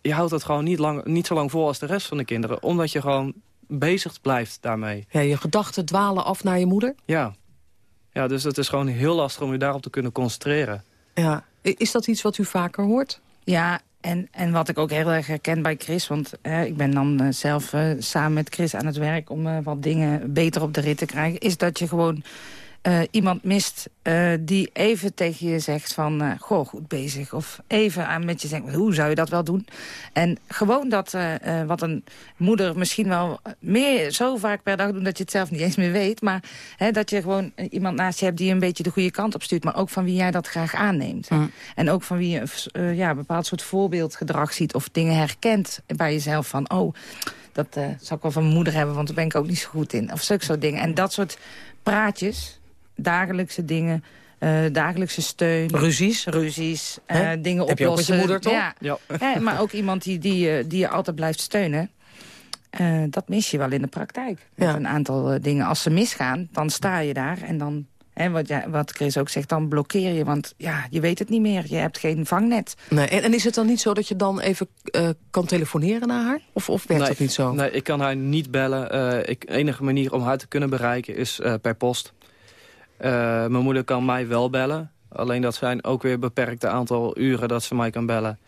Je houdt dat gewoon niet, lang, niet zo lang vol als de rest van de kinderen. Omdat je gewoon bezig blijft daarmee. Ja, je gedachten dwalen af naar je moeder? Ja. Ja, dus het is gewoon heel lastig om je daarop te kunnen concentreren. Ja. Is dat iets wat u vaker hoort? Ja, en, en wat ik ook heel erg herken bij Chris... want ik ben dan uh, zelf uh, samen met Chris aan het werk... om uh, wat dingen beter op de rit te krijgen... is dat je gewoon uh, iemand mist uh, die even tegen je zegt van... Uh, goh, goed bezig. Of even aan met je zegt, hoe zou je dat wel doen? En gewoon dat wat een moeder misschien wel meer zo vaak per dag doet... dat je het zelf niet eens meer weet. Maar hè, dat je gewoon iemand naast je hebt die een beetje de goede kant op stuurt. Maar ook van wie jij dat graag aanneemt. Mm. En ook van wie je ja, een bepaald soort voorbeeldgedrag ziet... of dingen herkent bij jezelf van... oh, dat zou ik wel van mijn moeder hebben, want daar ben ik ook niet zo goed in. Of zulke soort dingen. En dat soort praatjes dagelijkse dingen... Uh, dagelijkse steun. Ruzies? Ruzies, uh, dingen Heb oplossen. je ook met je moeder, toch? Ja. ja. ja maar ook iemand die, die, die je altijd blijft steunen. Uh, dat mis je wel in de praktijk. Met ja. een aantal dingen. Als ze misgaan, dan sta je daar en dan... Hè, wat, ja, wat Chris ook zegt, dan blokkeer je. Want ja, je weet het niet meer. Je hebt geen vangnet. Nee, en, en is het dan niet zo dat je dan even kan telefoneren naar haar? Of, of werkt nee, dat niet zo? Nee, ik kan haar niet bellen. ik, de enige manier om haar te kunnen bereiken is per post. Uh, mijn moeder kan mij wel bellen. Alleen dat zijn ook weer een beperkte aantal uren dat ze mij kan bellen.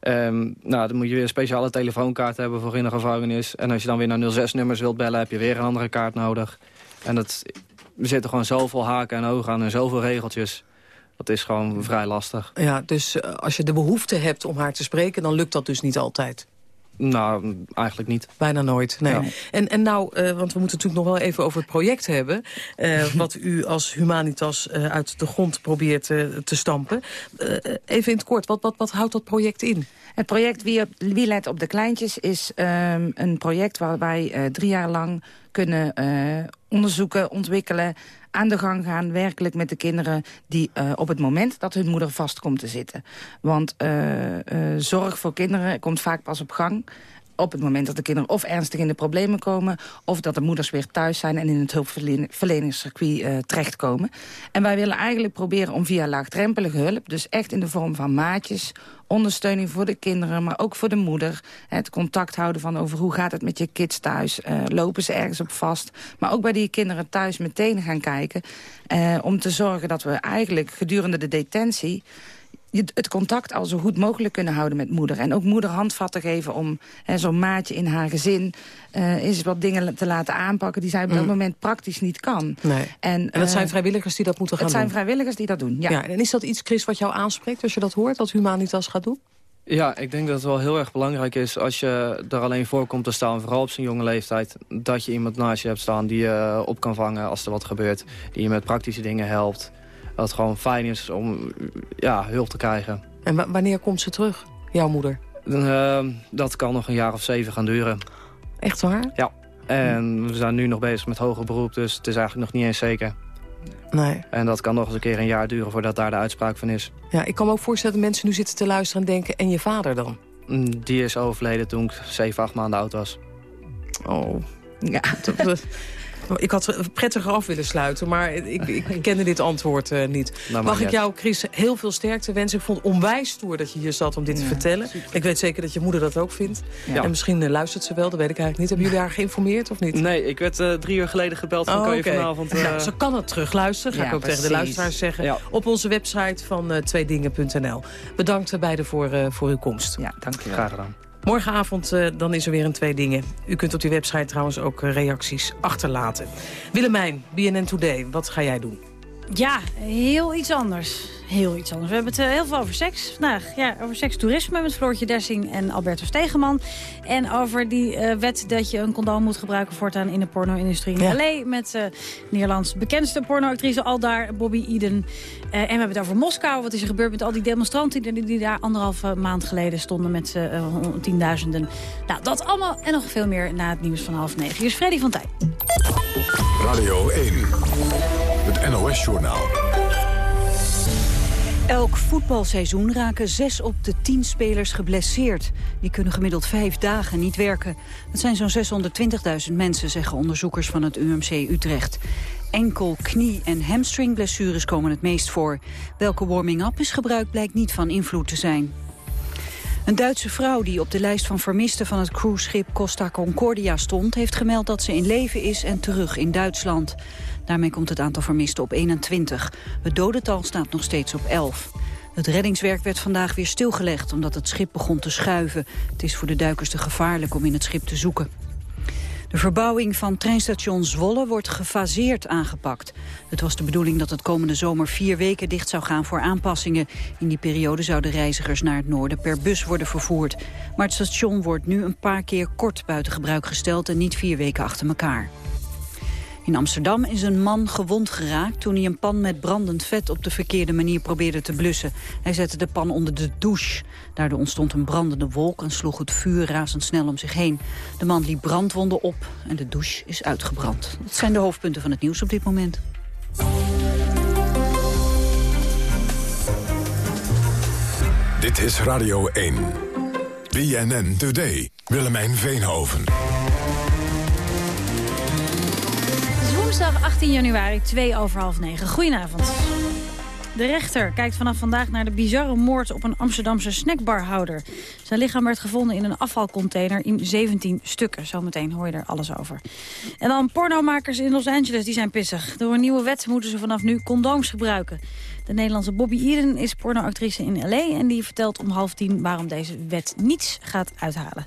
Um, nou, dan moet je weer een speciale telefoonkaart hebben voor in de gevangenis. En als je dan weer naar 06-nummers wilt bellen, heb je weer een andere kaart nodig. En dat, er zitten gewoon zoveel haken en ogen aan en zoveel regeltjes. Dat is gewoon vrij lastig. Ja, dus als je de behoefte hebt om haar te spreken, dan lukt dat dus niet altijd? Nou, eigenlijk niet. Bijna nooit, nee. Ja. En, en nou, uh, want we moeten natuurlijk nog wel even over het project hebben... Uh, wat u als Humanitas uh, uit de grond probeert te stampen. even in het kort, wat, wat, wat houdt dat project in? Het project Wie, op, Wie let op de kleintjes is um, een project waar wij drie jaar lang kunnen onderzoeken, ontwikkelen aan de gang gaan, werkelijk met de kinderen... die uh, op het moment dat hun moeder vast komt te zitten. Want uh, uh, zorg voor kinderen komt vaak pas op gang op het moment dat de kinderen of ernstig in de problemen komen... of dat de moeders weer thuis zijn en in het hulpverleningscircuit uh, terechtkomen. En wij willen eigenlijk proberen om via laagdrempelige hulp... dus echt in de vorm van maatjes, ondersteuning voor de kinderen... maar ook voor de moeder, het contact houden van over hoe gaat het met je kids thuis... Uh, lopen ze ergens op vast, maar ook bij die kinderen thuis meteen gaan kijken... Uh, om te zorgen dat we eigenlijk gedurende de detentie het contact al zo goed mogelijk kunnen houden met moeder. En ook moeder handvatten geven om zo'n maatje in haar gezin... Uh, eens wat dingen te laten aanpakken die zij op dat mm. moment praktisch niet kan. Nee. En, en dat zijn vrijwilligers die dat moeten gaan doen? Het zijn vrijwilligers die dat doen, ja. ja. En is dat iets, Chris, wat jou aanspreekt als je dat hoort, dat Humanitas gaat doen? Ja, ik denk dat het wel heel erg belangrijk is als je er alleen voor komt te staan, vooral op zijn jonge leeftijd, dat je iemand naast je hebt staan die je op kan vangen als er wat gebeurt. Die je met praktische dingen helpt dat het gewoon fijn is om ja, hulp te krijgen. En wanneer komt ze terug, jouw moeder? Uh, dat kan nog een jaar of zeven gaan duren. Echt waar? Ja. En we zijn nu nog bezig met hoger beroep, dus het is eigenlijk nog niet eens zeker. Nee. En dat kan nog eens een keer een jaar duren voordat daar de uitspraak van is. Ja, ik kan me ook voorstellen dat mensen nu zitten te luisteren en denken... en je vader dan? Mm, Die is overleden toen ik 7, 8 maanden oud was. Oh, ja. Ik had prettiger af willen sluiten, maar ik, ik kende dit antwoord uh, niet. Nou, Mag ik jou, Chris, heel veel sterkte wensen. Ik vond het onwijs stoer dat je hier zat om dit te vertellen. Ik weet zeker dat je moeder dat ook vindt. Ja. En misschien uh, luistert ze wel, dat weet ik eigenlijk niet. Hebben jullie haar geïnformeerd of niet? Nee, ik werd uh, drie uur geleden gebeld van oh, kan je vanavond... Nou, ze kan het terugluisteren, ga Ja, ik ook precies. tegen de luisteraars zeggen. Op onze website van tweedingen.nl. Bedankt beiden voor, voor uw komst. Ja, dank je wel. Graag gedaan. Morgenavond uh, dan is er weer een Twee Dingen. U kunt op die website trouwens ook uh, reacties achterlaten. Willemijn, BNN Today, wat ga jij doen? Ja, heel iets anders. Heel iets anders. We hebben het uh, heel veel over seks vandaag. Ja, over sekstoerisme met Floortje Dessing en Albertus Stegeman. En over die uh, wet dat je een condoom moet gebruiken voortaan in de porno-industrie in ja. L.A. Met uh, Nederlands bekendste pornoactrice Aldar, Bobby Eden. en we hebben het over Moskou. Wat is er gebeurd met al die demonstranten die, die daar anderhalve maand geleden stonden met tienduizenden. Nou, dat allemaal en nog veel meer na het nieuws van half negen. Hier is Freddy van Tijn. Radio 1, het NOS-journaal. Elk voetbalseizoen raken zes op de tien spelers geblesseerd. Die kunnen gemiddeld vijf dagen niet werken. Dat zijn zo'n 620.000 mensen, zeggen onderzoekers van het UMC Utrecht. Enkel, knie- en hamstringblessures komen het meest voor. Welke warming-up is gebruikt blijkt niet van invloed te zijn. Een Duitse vrouw die op de lijst van vermisten van het cruiseschip Costa Concordia stond... heeft gemeld dat ze in leven is en terug in Duitsland. Daarmee komt het aantal vermisten op 21. Het dodental staat nog steeds op 11. Het reddingswerk werd vandaag weer stilgelegd omdat het schip begon te schuiven. Het is voor de duikers te gevaarlijk om in het schip te zoeken. De verbouwing van treinstation Zwolle wordt gefaseerd aangepakt. Het was de bedoeling dat het komende zomer vier weken dicht zou gaan voor aanpassingen. In die periode zouden reizigers naar het noorden per bus worden vervoerd. Maar het station wordt nu een paar keer kort buiten gebruik gesteld en niet vier weken achter elkaar. In Amsterdam is een man gewond geraakt toen hij een pan met brandend vet op de verkeerde manier probeerde te blussen. Hij zette de pan onder de douche. Daardoor ontstond een brandende wolk en sloeg het vuur razendsnel om zich heen. De man liep brandwonden op en de douche is uitgebrand. Dat zijn de hoofdpunten van het nieuws op dit moment. Dit is Radio 1. BNN Today. Willemijn Veenhoven. 18 januari, 2 over half 9. Goedenavond. De rechter kijkt vanaf vandaag naar de bizarre moord op een Amsterdamse snackbarhouder. Zijn lichaam werd gevonden in een afvalcontainer in 17 stukken. Zometeen hoor je er alles over. En dan pornomakers in Los Angeles, die zijn pissig. Door een nieuwe wet moeten ze vanaf nu condooms gebruiken. De Nederlandse Bobby Eden is pornoactrice in L.A. en die vertelt om half tien waarom deze wet niets gaat uithalen.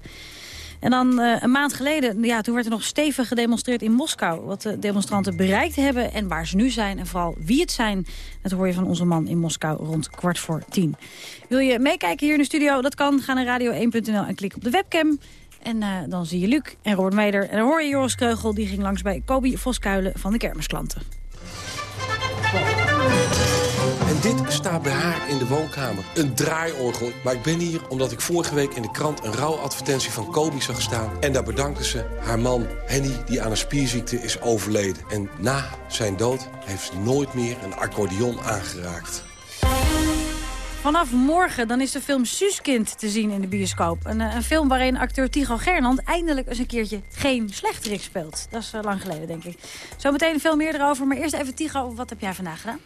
En dan uh, een maand geleden, ja, toen werd er nog stevig gedemonstreerd in Moskou. Wat de demonstranten bereikt hebben en waar ze nu zijn. En vooral wie het zijn, dat hoor je van onze man in Moskou rond kwart voor tien. Wil je meekijken hier in de studio? Dat kan. Ga naar radio1.nl en klik op de webcam. En uh, dan zie je Luc en Robert Meijer. En dan hoor je Joris Kreugel, die ging langs bij Kobi Voskuilen van de kermisklanten. Dit staat bij haar in de woonkamer. Een draaiorgel. Maar ik ben hier omdat ik vorige week in de krant een rouwadvertentie van Kobi zag staan. En daar bedankte ze haar man Henny, die aan een spierziekte is overleden. En na zijn dood heeft ze nooit meer een accordeon aangeraakt. Vanaf morgen dan is de film Suuskind te zien in de bioscoop. Een, een film waarin acteur Tigo Gernand eindelijk eens een keertje geen slechterik speelt. Dat is uh, lang geleden, denk ik. Zometeen veel meer erover, maar eerst even Tigo, wat heb jij vandaag gedaan?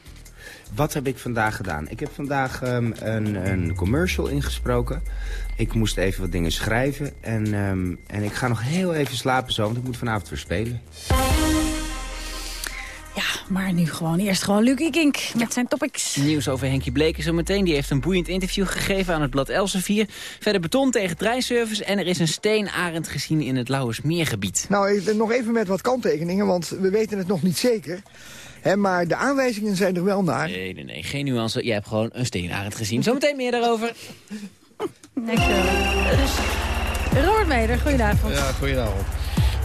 Wat heb ik vandaag gedaan? Ik heb vandaag um, een, een, commercial ingesproken. Ik moest even wat dingen schrijven. En, um, en ik ga nog heel even slapen zo, want ik moet vanavond weer spelen. Ja, maar nu gewoon eerst gewoon Luc Ikink met ja. zijn topics. Nieuws over Henkie Bleken zometeen. Die heeft een boeiend interview gegeven aan het blad Elsevier. Verder beton tegen treinservice en er is een steenarend gezien in het Lauwersmeergebied. Nou, nog even met wat kanttekeningen, want we weten het nog niet zeker. He, maar de aanwijzingen zijn er wel naar. Nee, nee, nee, geen nuance. Jij hebt gewoon een steenarend gezien. Zometeen meer daarover. Dankjewel. Robert Meder, goedenavond. Ja, goedenavond.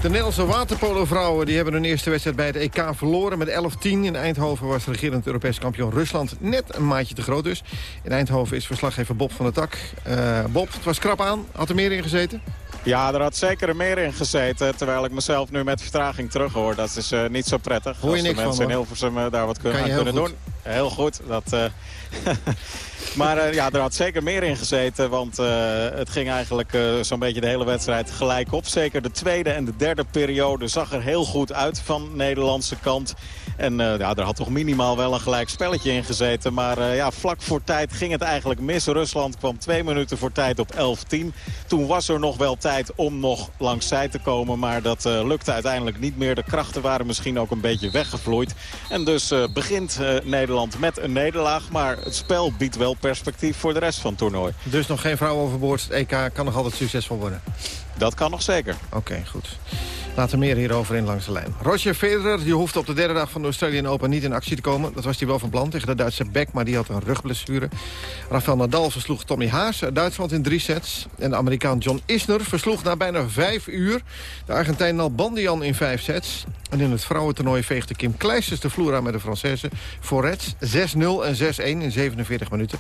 De Nederlandse waterpolo-vrouwen die hebben hun eerste wedstrijd bij het EK verloren met 11-10. In Eindhoven was regerend Europees kampioen Rusland net een maatje te groot dus. In Eindhoven is verslaggever Bob van der Tak. Uh, Bob, het was krap aan. Had er meer in gezeten? Ja, er had zeker meer in gezeten. Terwijl ik mezelf nu met vertraging terug hoor. Dat is uh, niet zo prettig. Hoor je Als de mensen van, in Hilversum uh, daar wat kunnen, aan kunnen goed. doen. Heel goed. Dat, uh, maar ja, er had zeker meer in gezeten. Want het ging eigenlijk zo'n beetje de hele wedstrijd gelijk op. Zeker de tweede en de derde periode zag er heel goed uit van de Nederlandse kant. En ja, er had toch minimaal wel een gelijk spelletje in gezeten. Maar ja, vlak voor tijd ging het eigenlijk mis. Rusland kwam twee minuten voor tijd op 11-10. Toen was er nog wel tijd om nog langs zij te komen. Maar dat uh, lukte uiteindelijk niet meer. De krachten waren misschien ook een beetje weggevloeid. En dus begint Nederland met een nederlaag. Maar het spel biedt wel perspectief voor de rest van het toernooi. Dus nog geen vrouw overboord. Het EK kan nog altijd succesvol worden. Dat kan nog zeker. Oké, okay, goed. Later meer hierover in Langs de Lijn. Roger Federer die hoeft op de derde dag van de Australian Open niet in actie te komen. Dat was hij wel van plan tegen de Duitse Beck, maar die had een rugblessure. Rafael Nadal versloeg Tommy Haas uit Duitsland in drie sets. En de Amerikaan John Isner versloeg na bijna vijf uur... de Argentijn Albandian in vijf sets. En in het vrouwentoernooi veegde Kim Kleisters de vloer aan met de Française. Forets 6-0 en 6-1 in 47 minuten.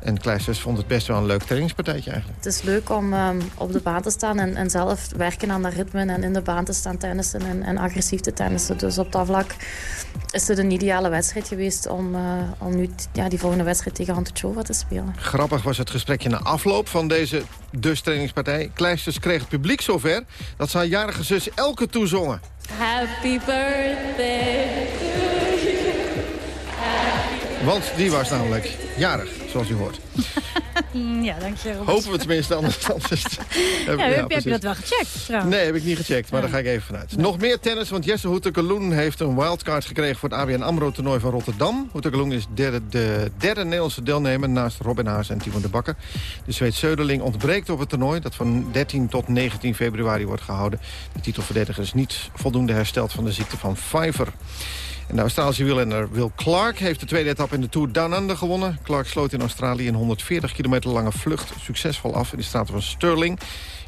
En Kleisters vond het best wel een leuk trainingspartijtje eigenlijk. Het is leuk om um, op de baan te staan en, en, zelf werken aan dat ritme... en in de baan te staan tennissen en, en agressief te tennissen. Dus op dat vlak is het een ideale wedstrijd geweest... om, uh, om nu ja, die volgende wedstrijd tegen Antachova te spelen. Grappig was het gesprekje na afloop van deze dus trainingspartij. Kleisters kreeg het publiek zover dat ze haar jarige zus Elke toezongen. Happy birthday. Want die was namelijk jarig, zoals u hoort. ja, dankjewel. Hopen we tenminste, anders... anders heb, ja, heb, ja, heb je dat wel gecheckt trouwens? Nee, heb ik niet gecheckt, maar ja. daar ga ik even vanuit. Nog meer tennis, want Jesse Hoetekeloen heeft een wildcard gekregen... voor het ABN AMRO-toernooi van Rotterdam. Hoetekeloen is derde, de derde Nederlandse deelnemer naast Robin Haas en Timon de Bakker. De Zweed Söderling ontbreekt op het toernooi... dat van 13 tot 19 februari wordt gehouden. De titelverdediger is niet voldoende hersteld van de ziekte van Pfeiffer. En de Australische wielrenner Will Clark heeft de tweede etappe in de Tour Down Under gewonnen. Clark sloot in Australië een 140 kilometer lange vlucht succesvol af in de straten van Stirling.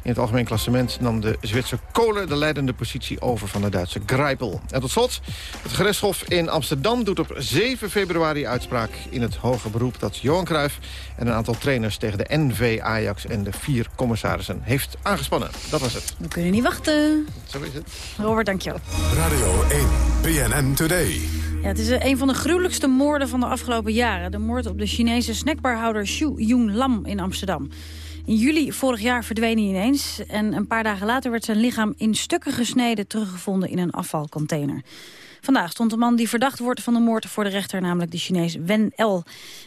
In het algemeen klassement nam de Zwitser Kohler de leidende positie over van de Duitse Greipel. En tot slot, het gerechtshof in Amsterdam doet op 7 februari uitspraak in het hoge beroep dat Johan Cruijff en een aantal trainers tegen de NV Ajax en de vier commissarissen heeft aangespannen. Dat was het. We kunnen niet wachten. Zo is het. Robert, dankjewel. Radio 1, BNN Today. Ja, het is een van de gruwelijkste moorden van de afgelopen jaren. De moord op de Chinese snackbarhouder Xu Yun Lam in Amsterdam. In juli vorig jaar verdween hij ineens. En een paar dagen later werd zijn lichaam in stukken gesneden... teruggevonden in een afvalcontainer. Vandaag stond de man die verdacht wordt van de moord voor de rechter... namelijk de Chinees Wen L.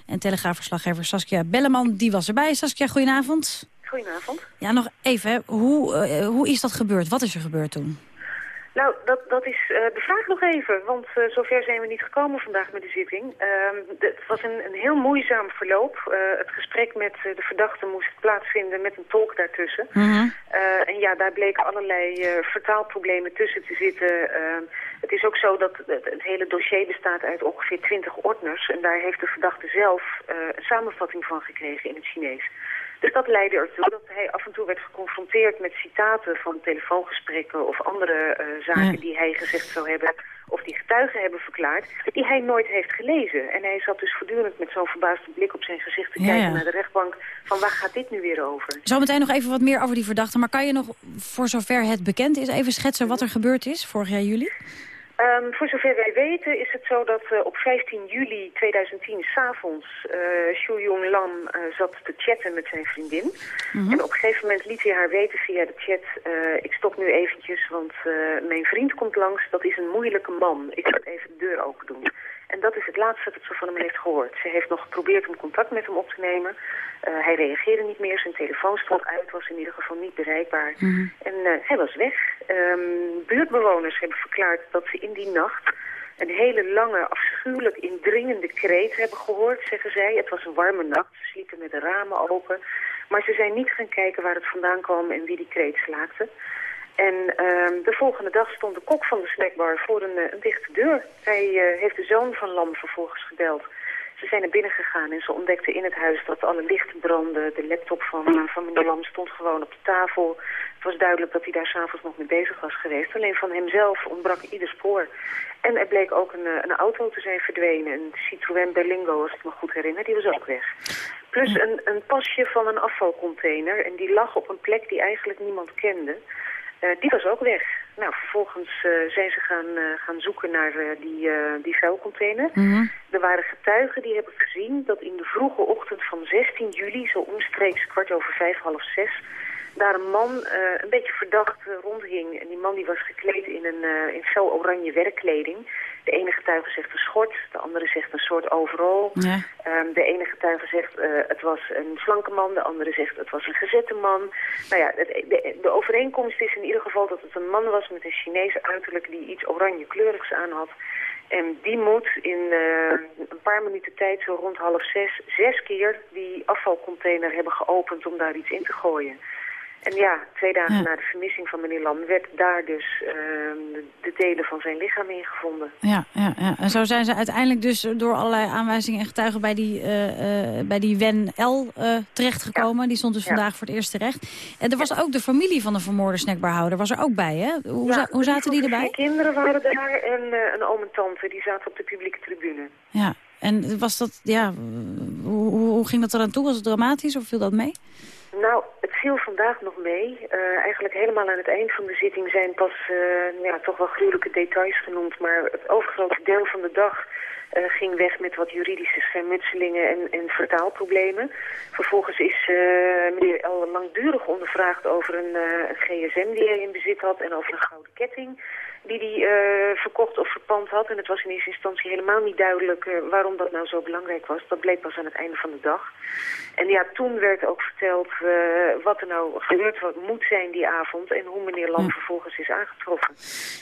En telegraafverslaggever Saskia Belleman, die was erbij. Saskia, goedenavond. Goedenavond. Ja, nog even. Hoe, uh, hoe is dat gebeurd? Wat is er gebeurd toen? Nou, dat, dat is uh, de vraag nog even, want uh, zover zijn we niet gekomen vandaag met de zitting. Uh, het was een, een heel moeizaam verloop. het gesprek met de verdachte moest plaatsvinden met een tolk daartussen. Mhm. Mm -hmm. en ja, daar bleken allerlei vertaalproblemen tussen te zitten. Ehm, het is ook zo dat het, het, hele dossier bestaat uit ongeveer 20 ordners. En daar heeft de verdachte zelf een samenvatting van gekregen in het Chinees. Dus dat leidde ertoe dat hij af en toe werd geconfronteerd met citaten van telefoongesprekken of andere uh, zaken ja. die hij gezegd zou hebben of die getuigen hebben verklaard, die hij nooit heeft gelezen. En hij zat dus voortdurend met zo'n verbaasde blik op zijn gezicht te kijken ja. naar de rechtbank van waar gaat dit nu weer over? Zometeen nog even wat meer over die verdachte. Maar kan je nog, voor zover het bekend is, even schetsen wat er gebeurd is vorig jaar juli? Um, voor zover wij weten is zo dat uh, op 15 juli 2010 s'avonds uh, Xu Yong Lam uh, zat te chatten met zijn vriendin. Mhm. En op een gegeven moment liet hij haar weten via de chat... ik stop nu eventjes, want mijn vriend komt langs. Dat is een moeilijke man. Ik ga even de deur open doen. En dat is het laatste dat ze van hem heeft gehoord. Ze heeft nog geprobeerd om contact met hem op te nemen. Uh, hij reageerde niet meer, zijn telefoon stond uit, was in ieder geval niet bereikbaar. Mhm. En uh, hij was weg. Um, buurtbewoners hebben verklaard dat ze in die nacht een hele lange, afschuwelijk indringende kreet hebben gehoord, zeggen zij. Het was een warme nacht, ze sliepen met de ramen open. Maar ze zijn niet gaan kijken waar het vandaan kwam en wie die kreet slaakte. En um, de volgende dag stond de kok van de snackbar voor een, een dichte deur. Hij uh, heeft de zoon van Lam vervolgens gebeld. Ze zijn naar binnen gegaan en ze ontdekten in het huis dat alle lichten brandden. De laptop van, uh, van meneer Lam stond gewoon op de tafel. Het was duidelijk dat hij daar s'avonds nog mee bezig was geweest. Alleen van hemzelf ontbrak ieder spoor. En er bleek ook een, een auto te zijn verdwenen. Een Citroën Berlingo, als ik me goed herinner, die was ook weg. Plus een, een pasje van een afvalcontainer. En die lag op een plek die eigenlijk niemand kende. Uh, die was ook weg. Nou, vervolgens uh, zijn ze gaan, uh, gaan zoeken naar die, die vuilcontainer. Mm -hmm. Er waren getuigen die hebben gezien dat in de vroege ochtend van 16 juli, zo omstreeks kwart over vijf, half zes, daar een man een beetje verdacht rondhing. En die man die was gekleed in een in fel oranje werkkleding. De ene getuige zegt een schort, de andere zegt een soort overal. Ja. Um, de ene getuige zegt uh, het was een slanke man, de andere zegt het was een gezette man. Nou ja, het, de, de, overeenkomst is in ieder geval dat het een man was met een Chinese uiterlijk die iets oranje kleurigs aan had. En die moet in uh, een paar minuten tijd, zo rond half zes, zes keer die afvalcontainer hebben geopend om daar iets in te gooien. En ja, twee dagen ja. na de vermissing van meneer Lam werd daar dus uh, de delen van zijn lichaam in gevonden. Ja, ja, ja, en zo zijn ze uiteindelijk dus door allerlei aanwijzingen en getuigen bij die, uh, uh, bij die Wen L terechtgekomen. Ja. Die stond dus vandaag voor het eerst terecht. En er was ook de familie van de vermoorde snackbarhouder, was er ook bij, hè? Hoe, za hoe zaten die erbij? kinderen waren daar en een oom en tante, die zaten op de publieke tribune. Ja, en was dat, ja, hoe, hoe ging dat eraan toe? Was het dramatisch of viel dat mee? Nou, het viel vandaag nog mee. Uh, eigenlijk helemaal aan het eind van de zitting zijn pas uh, ja, toch wel gruwelijke details genoemd. Maar het overgrote deel van de dag uh, ging weg met wat juridische schermutselingen en, en vertaalproblemen. Vervolgens is meneer L langdurig ondervraagd over een, een gsm die hij in bezit had en over een gouden ketting die hij uh, verkocht of verpand had. En het was in eerste instantie helemaal niet duidelijk uh, waarom dat nou zo belangrijk was. Dat bleek pas aan het einde van de dag. En ja, toen werd ook verteld uh, wat er nou gebeurd wat moet zijn die avond... en hoe meneer Lam vervolgens is aangetroffen.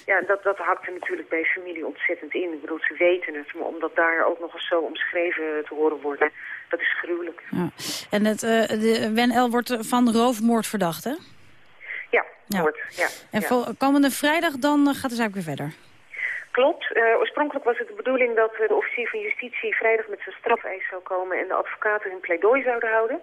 Ja, dat, dat hakte natuurlijk bij familie ontzettend in. Ik bedoel, ze weten het, maar om dat daar ook nog eens zo omschreven te horen worden... dat is gruwelijk. Ja. En het, de Wen L wordt van roofmoord verdacht, hè? Ja, ja. Wordt, ja. En ja. komende vrijdag dan uh, gaat de zaak weer verder? Klopt. Uh, oorspronkelijk was het de bedoeling dat uh, de officier van justitie vrijdag met zijn strafeis zou komen en de advocaten hun pleidooi zouden houden.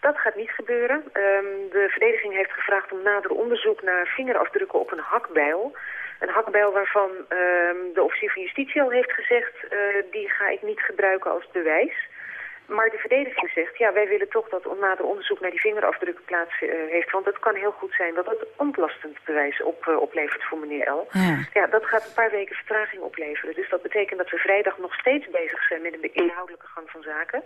Dat gaat niet gebeuren. Um, de verdediging heeft gevraagd om nader onderzoek naar vingerafdrukken op een hakbijl. Een hakbijl waarvan um, de officier van justitie al heeft gezegd, uh, die ga ik niet gebruiken als bewijs. Maar de verdediging zegt, ja, wij willen toch dat nader onderzoek naar die vingerafdrukken plaats uh, heeft. Want het kan heel goed zijn dat het ontlastend bewijs op, uh, oplevert voor meneer L. Ja. ja. dat gaat een paar weken vertraging opleveren. Dus dat betekent dat we vrijdag nog steeds bezig zijn met de inhoudelijke gang van zaken.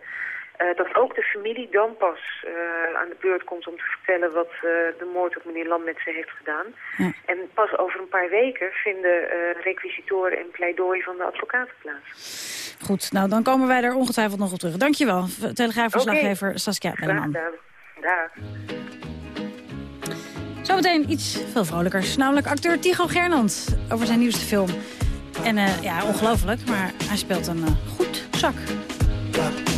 Uh, dat ook de familie dan pas uh, aan de beurt komt om te vertellen wat uh, de moord op meneer Lam met ze heeft gedaan. Ja. En pas over een paar weken vinden requisitoren en pleidooi van de advocaten plaats. Goed, nou dan komen wij er ongetwijfeld nog op terug. Dankjewel, telegraafverslaggever okay. Saskia Belleman. Dag. Zometeen iets veel vrolijkers. Namelijk acteur Tigo Gernand over zijn nieuwste film. En ja, ongelooflijk, maar hij speelt een goed zak. is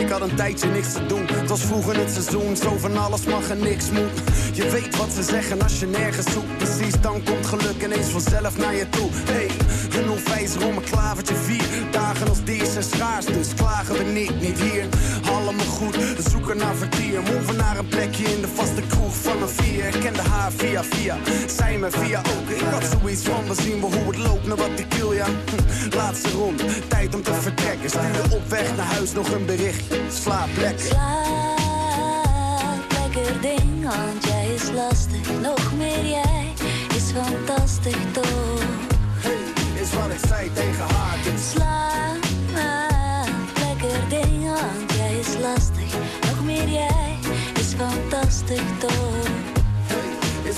Ik had een tijdje niks te doen. Het was vroeger het seizoen, zo van alles mag en niks moet. Je weet wat ze zeggen als je nergens zoekt. Precies, dan komt geluk ineens vanzelf naar je toe. Hey, een onwijzer om een klavertje vier. Dagen als deze zijn schaars, dus klagen we niet, niet hier. Allemaal goed, we zoeken naar vertier. Move naar een plekje in via via, zij me via ook. Ik had zoiets van, we zien we hoe het loopt, naar wat ik wil, ja. Hm, laatste rond, tijd om te vertrekken. Stuurde op weg naar huis nog een berichtje. Slaap lekker. Slaap lekker ding, want jij is lastig. Nog meer jij is fantastisch toch. Hey, is wat ik zei tegen haar. Dus. Slaap lekker ding, want jij is lastig. Nog meer jij is fantastisch toch.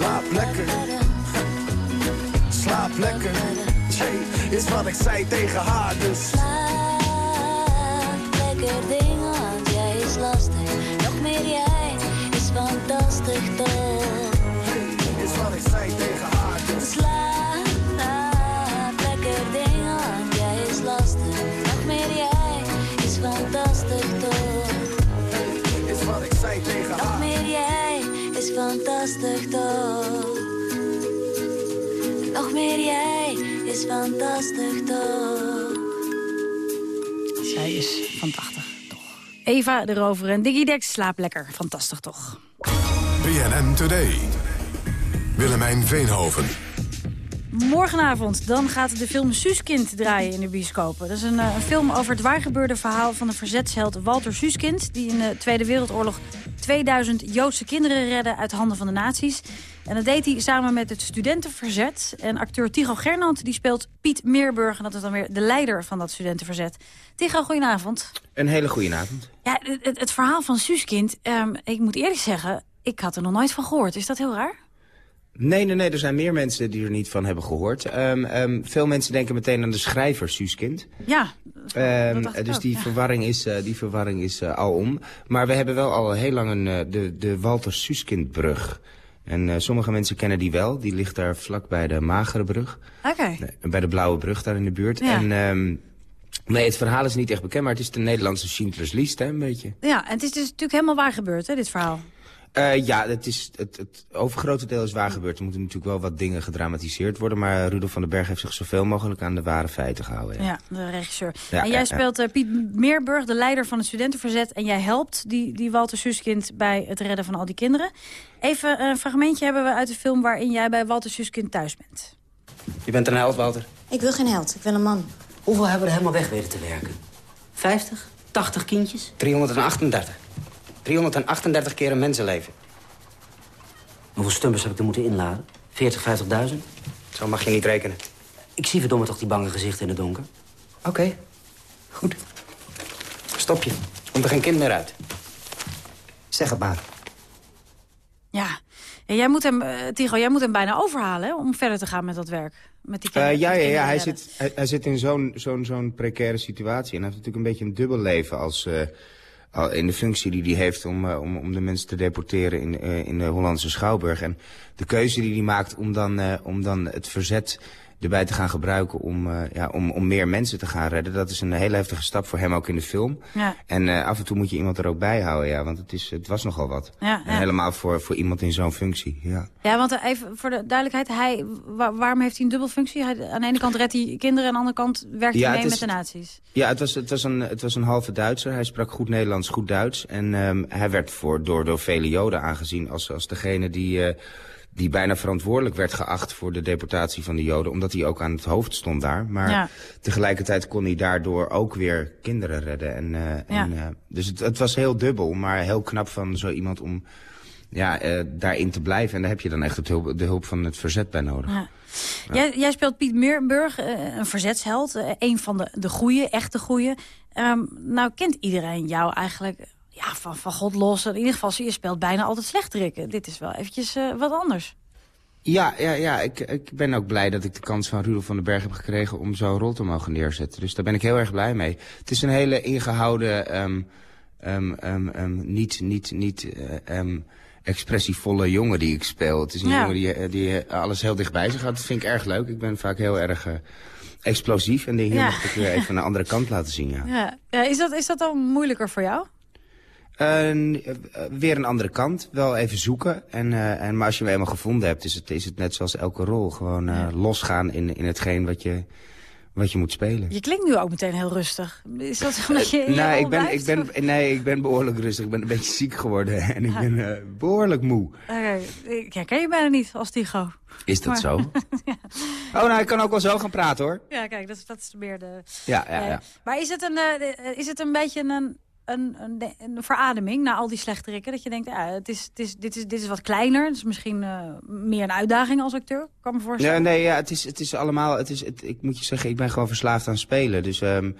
Slaap lekker. Slaap lekker. Is wat ik zei tegen haar dus. Slaap lekker toch. Nog meer jij is fantastisch toch. Zij is fantastisch, toch. Eva de Rover en Diggy Dex slaap lekker. Fantastisch, toch. BNN Today. Willemijn Veenhoven. Morgenavond dan gaat de film Suuskind draaien in de bioscopen. Dat is een, eh, een film over het waargebeurde verhaal van de verzetsheld Walter Suuskind... die in de Tweede Wereldoorlog 2000 Joodse kinderen redde uit handen van de nazi's. En dat deed hij samen met het studentenverzet. En acteur Tigo Gernand die speelt Piet Meerburg... en dat is dan weer de leider van dat studentenverzet. Tigo, goedenavond. Een hele goede avond. Ja, het, het- verhaal van Suuskind, ehm, ik moet eerlijk zeggen... ik had er nog nooit van gehoord. Is dat heel raar? Nee, nee, nee, er zijn meer mensen die er niet van hebben gehoord. Ehm, ehm, veel mensen denken meteen aan de schrijver Suuskind. Ja, Ehm, ik dus ook, die ja. verwarring is, eh, die verwarring is eh, al om. Maar we hebben wel al heel lang een, eh, de, de Walter Suuskindbrug. En eh, sommige mensen kennen die wel. Die ligt daar vlak bij de Magere Brug. Oké. Bij de Blauwe Brug daar in de buurt. Ja. En nee, het verhaal is niet echt bekend, maar het is de Nederlandse Schindler's List, hè, een beetje. Ja, en het is dus natuurlijk helemaal waar gebeurd, hè, dit verhaal. Eh, ja, het, is, het, het overgrote deel is waar gebeurd. Er moeten natuurlijk wel wat dingen gedramatiseerd worden. Maar Rudolf van den Berg heeft zich zoveel mogelijk aan de ware feiten gehouden. Ja. Ja, de regisseur. Ja, en jij ja, ja. speelt eh, Piet Meerburg, de leider van het studentenverzet. En jij helpt die, die Walter Suskind bij het redden van al die kinderen. Even een fragmentje hebben we uit de film waarin jij bij Walter Suskind thuis bent. Je bent een held, Walter. Ik wil geen held, ik wil een man. Hoeveel hebben we er helemaal weg weten te werken? 50? 80 kindjes? 338. 338 keer een mensenleven. Hoeveel stumpers heb ik er moeten inladen? 40, 50.000? Zo mag je niet rekenen. Ik zie verdomme toch die bange gezichten in het donker. Oké, goed. Stop je. Komt er geen kind meer uit. Zeg het maar. Ja, en jij moet hem, eh, Tigo, jij moet hem bijna overhalen hè, om verder te gaan met dat werk. Met die Eh, kinderen. ja, ja, ja, hij zit, hij, hij zit in zo'n zo'n zo'n precaire situatie. En hij heeft natuurlijk een beetje een dubbel leven als, eh, in de functie die hij heeft om, eh, om, om de mensen te deporteren in, eh, in de Hollandse Schouwburg. En de keuze die hij maakt om dan, eh, om dan het verzet erbij te gaan gebruiken om, eh, ja, om, om meer mensen te gaan redden. Dat is een hele heftige stap voor hem ook in de film. Ja. En eh, af en toe moet je iemand er ook bij houden, ja, want het, is, het was nogal wat. Ja, En ja. helemaal voor, voor iemand in zo'n functie, ja. Ja, want eh, even voor de duidelijkheid, hij, wa- waarom heeft hij een dubbelfunctie? Hij, aan de ene kant redt hij kinderen, aan de andere kant werkt hij mee met de nazi's. Ja, het was, het, was een, het was een halve Duitser. Hij sprak goed Nederlands, goed Duits. En ehm, hij werd voor, door, door vele Joden aangezien als, als degene die, eh, die bijna verantwoordelijk werd geacht voor de deportatie van de Joden. Omdat hij ook aan het hoofd stond daar. Maar Ja. tegelijkertijd kon hij daardoor ook weer kinderen redden. En, eh, Ja. en, eh, dus het, het was heel dubbel, maar heel knap van zo iemand om ja, eh, daarin te blijven. En daar heb je dan echt het hulp, de hulp van het verzet bij nodig. Ja. Jij, jij speelt Piet Meerburg, een verzetsheld. een van de, de goeie, echte goeie. Ehm, nou kent iedereen jou eigenlijk ja, van, van God los. In ieder geval, je speelt bijna altijd slechterikken. Dit is wel eventjes eh, wat anders. Ja, ja, ja ik, ik ben ook blij dat ik de kans van Rudolf van den Berg heb gekregen om zo'n rol te mogen neerzetten. Dus daar ben ik heel erg blij mee. Het is een hele ingehouden, um, um, um, niet, niet, niet uh, expressievolle jongen die ik speel. Het is een Ja. jongen die, eh, die alles heel dicht bij zich had. Dat vind ik erg leuk. Ik ben vaak heel erg explosief en hier Ja. mag ik weer even een andere kant laten zien, ja. Ja. Ja, is, dat, is dat dan moeilijker voor jou? Eh, weer een andere kant. Wel even zoeken. En, eh, en, maar als je hem eenmaal gevonden hebt, is het, is het net zoals elke rol. Gewoon eh, losgaan in, in hetgeen wat je, wat je moet spelen. Je klinkt nu ook meteen heel rustig. Is dat omdat je rol ik ben, ik ben, nee, ik ben behoorlijk rustig. Ik ben een beetje ziek geworden. En ik ben eh, behoorlijk moe. Oké, ik herken je bijna niet als Tigo. Is dat Maar- zo? Oh, nou, ik kan ook wel zo gaan praten, hoor. Ja, kijk, dat is, dat is meer de... Ja, ja, ja. Maar is het een, is het een beetje een, een, een, een verademing na al die slechterikken? Dat je denkt, ja, het is, het is, dit, is, dit is wat kleiner. Het is misschien eh, meer een uitdaging als acteur. Kan me voorstellen. nee, ja, het is, het is allemaal... Het is, het, ik moet je zeggen, ik ben gewoon verslaafd aan spelen. Dus ehm,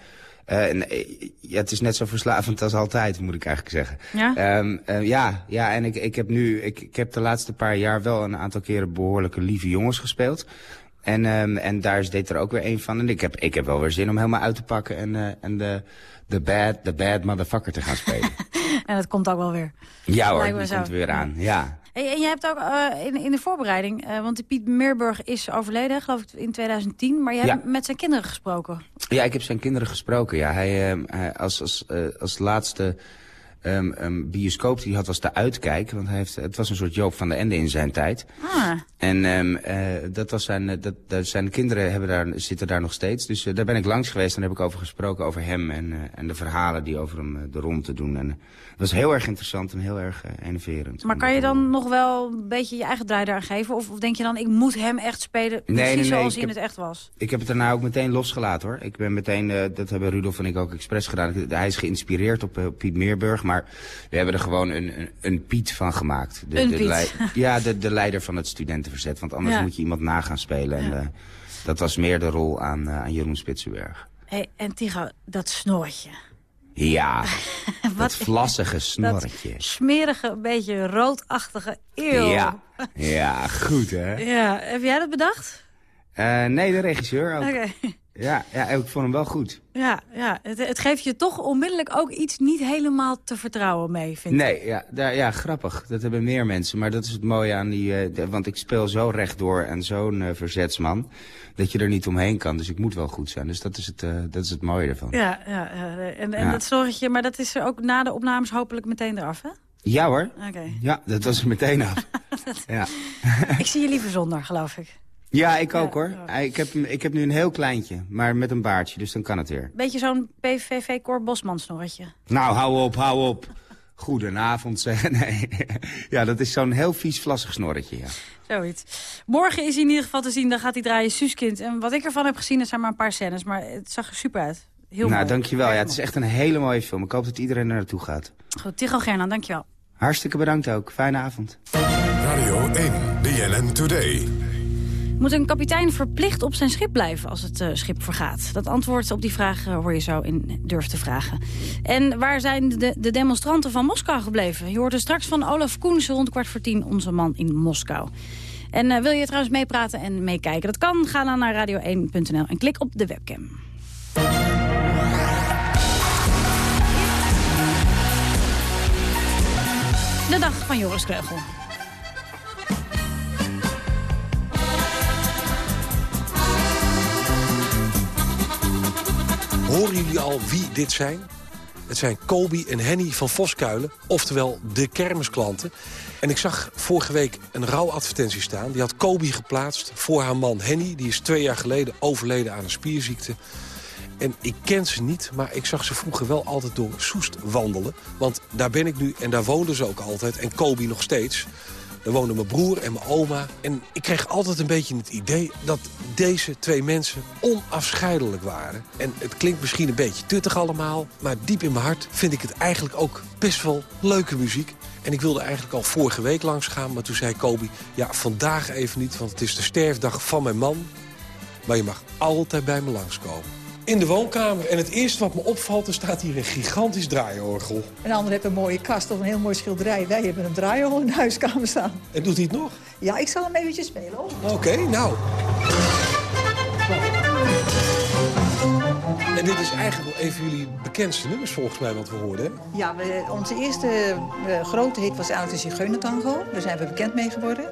eh, en, eh, ja, het is net zo verslavend als altijd, moet ik eigenlijk zeggen. Ja? Ehm, eh, ja, ja, en ik, ik heb nu... Ik, ik heb de laatste paar jaar wel een aantal keren behoorlijke lieve jongens gespeeld. En, ehm, en daar is dit er ook weer een van. En ik heb, ik heb wel weer zin om helemaal uit te pakken en, en de, de, bad, de bad motherfucker te gaan spelen. En dat komt ook wel weer. ja hoor, zo. komt er weer aan. Ja. En je hebt ook eh, in, in de voorbereiding, eh, want Piet Meerburg is overleden, geloof ik in 2010. Maar je hebt met zijn kinderen gesproken. Ja, ik heb zijn kinderen gesproken. Ja. Hij, ehm, hij als, als, eh, als laatste ehm, bioscoop die had was de Uitkijk. Want hij heeft, het was een soort Joop van de Ende in zijn tijd. Ah, En ehm, eh, dat was zijn, eh, dat, dat, zijn kinderen hebben daar, zitten daar nog steeds. Dus eh, daar ben ik langs geweest en daar heb ik over gesproken, over hem en, en de verhalen die over hem de rond doen. En het was heel erg interessant en heel erg enerverend. maar kan je dan nog wel een beetje je eigen draai daar geven? Of, of denk je dan, ik moet hem echt spelen precies nee, nee, zoals hij in heb- het echt was? Ik heb het daarna ook meteen losgelaten hoor. Ik ben meteen, dat hebben Rudolf en ik ook expres gedaan. Hij is geïnspireerd op Piet Meerburg, maar we hebben er gewoon een, een, een Piet van gemaakt. De, Een de Piet. lei- ja, de, de leider van het studentenverzet. Want anders Ja. moet je iemand na gaan spelen. En, eh, dat was meer de rol aan, eh, aan Jeroen Spitsenberg. Hey, en Tigo, dat snorretje. Ja, dat vlassige snorretje. Dat smerige, beetje roodachtige eeuw. Ja, ja, goed hè. Ja, heb jij dat bedacht? Eh, nee, de regisseur ook. Ja, ja, ik vond hem wel goed. Ja, ja. Het, het geeft je toch onmiddellijk ook iets niet helemaal te vertrouwen mee, vind ik. Nee, ja, daar, ja, grappig. Dat hebben meer mensen. Maar dat is het mooie aan die... eh, de- want ik speel zo rechtdoor en zo'n eh, verzetsman... dat je er niet omheen kan. Dus ik moet wel goed zijn. Dus dat is het, dat is het mooie ervan. Ja, ja, en, en Ja. dat snorretje, maar dat is er ook na de opnames hopelijk meteen eraf, hè? Ja hoor. Oké. Ja, dat was er meteen af. ja. ik zie je liever zonder, geloof ik. Ja, ik ook hoor. Ik heb, ik heb nu een heel kleintje, maar met een baardje. Dus dan kan het weer. Beetje zo'n PVV Cor Bosman snorretje. Nou, hou op, hou op. Goedenavond, zeg. Nee. ja, dat is zo'n heel vies, vlassig snorretje, ja. Zoiets. Morgen is hij in ieder geval te zien, dan gaat hij draaien Suuskind. En wat ik ervan heb gezien, dat zijn maar een paar scènes. Maar het zag er super uit. Heel nou, mooi. dankjewel. Ja, het is echt een hele mooie film. Ik hoop dat iedereen er naartoe gaat. Goed, Tigo Gernan, dankjewel. Hartstikke bedankt ook. Fijne avond. Radio 1, BNN Today. Moet een kapitein verplicht op zijn schip blijven als het eh, schip vergaat? Dat antwoord op die vraag eh, hoor je zo in Durf te Vragen. En waar zijn de, de demonstranten van Moskou gebleven? Je hoort er straks van Olaf Koensen rond kwart voor tien, onze man in Moskou. En eh, wil je trouwens meepraten en meekijken? Dat kan. Ga dan naar radio1.nl en klik op de webcam. De dag van Joris Kreugel. Horen jullie al wie dit zijn? Het zijn Kobi en Henny van Voskuilen, oftewel de kermisklanten. En ik zag vorige week een rouwadvertentie staan. Die had Kobi geplaatst voor haar man Henny. Die is twee jaar geleden overleden aan een spierziekte. En ik ken ze niet, maar ik zag ze vroeger wel altijd door Soest wandelen. Want daar ben ik nu en daar woonden ze ook altijd. En Kobi nog steeds. Daar woonden mijn broer en mijn oma. En ik kreeg altijd een beetje het idee dat deze twee mensen onafscheidelijk waren. En het klinkt misschien een beetje tuttig allemaal... maar diep in mijn hart vind ik het eigenlijk ook best wel leuke muziek. En ik wilde eigenlijk al vorige week langs gaan, maar toen zei Kobi... ja, vandaag even niet, want het is de sterfdag van mijn man. Maar je mag altijd bij me langskomen. In de woonkamer. En het eerste wat me opvalt, er staat hier een gigantisch draaiorgel. Een ander heeft een mooie kast of een heel mooi schilderij. Wij hebben een draaiorgel in de huiskamer staan. En doet hij het nog? Ja, ik zal hem eventjes spelen. hoor. Oké, nou. En dit is eigenlijk wel een van jullie bekendste nummers volgens mij wat we hoorden. hè? Ja, we, onze eerste eh, grote hit was eigenlijk de Zigeunertango. Daar zijn we bekend mee geworden.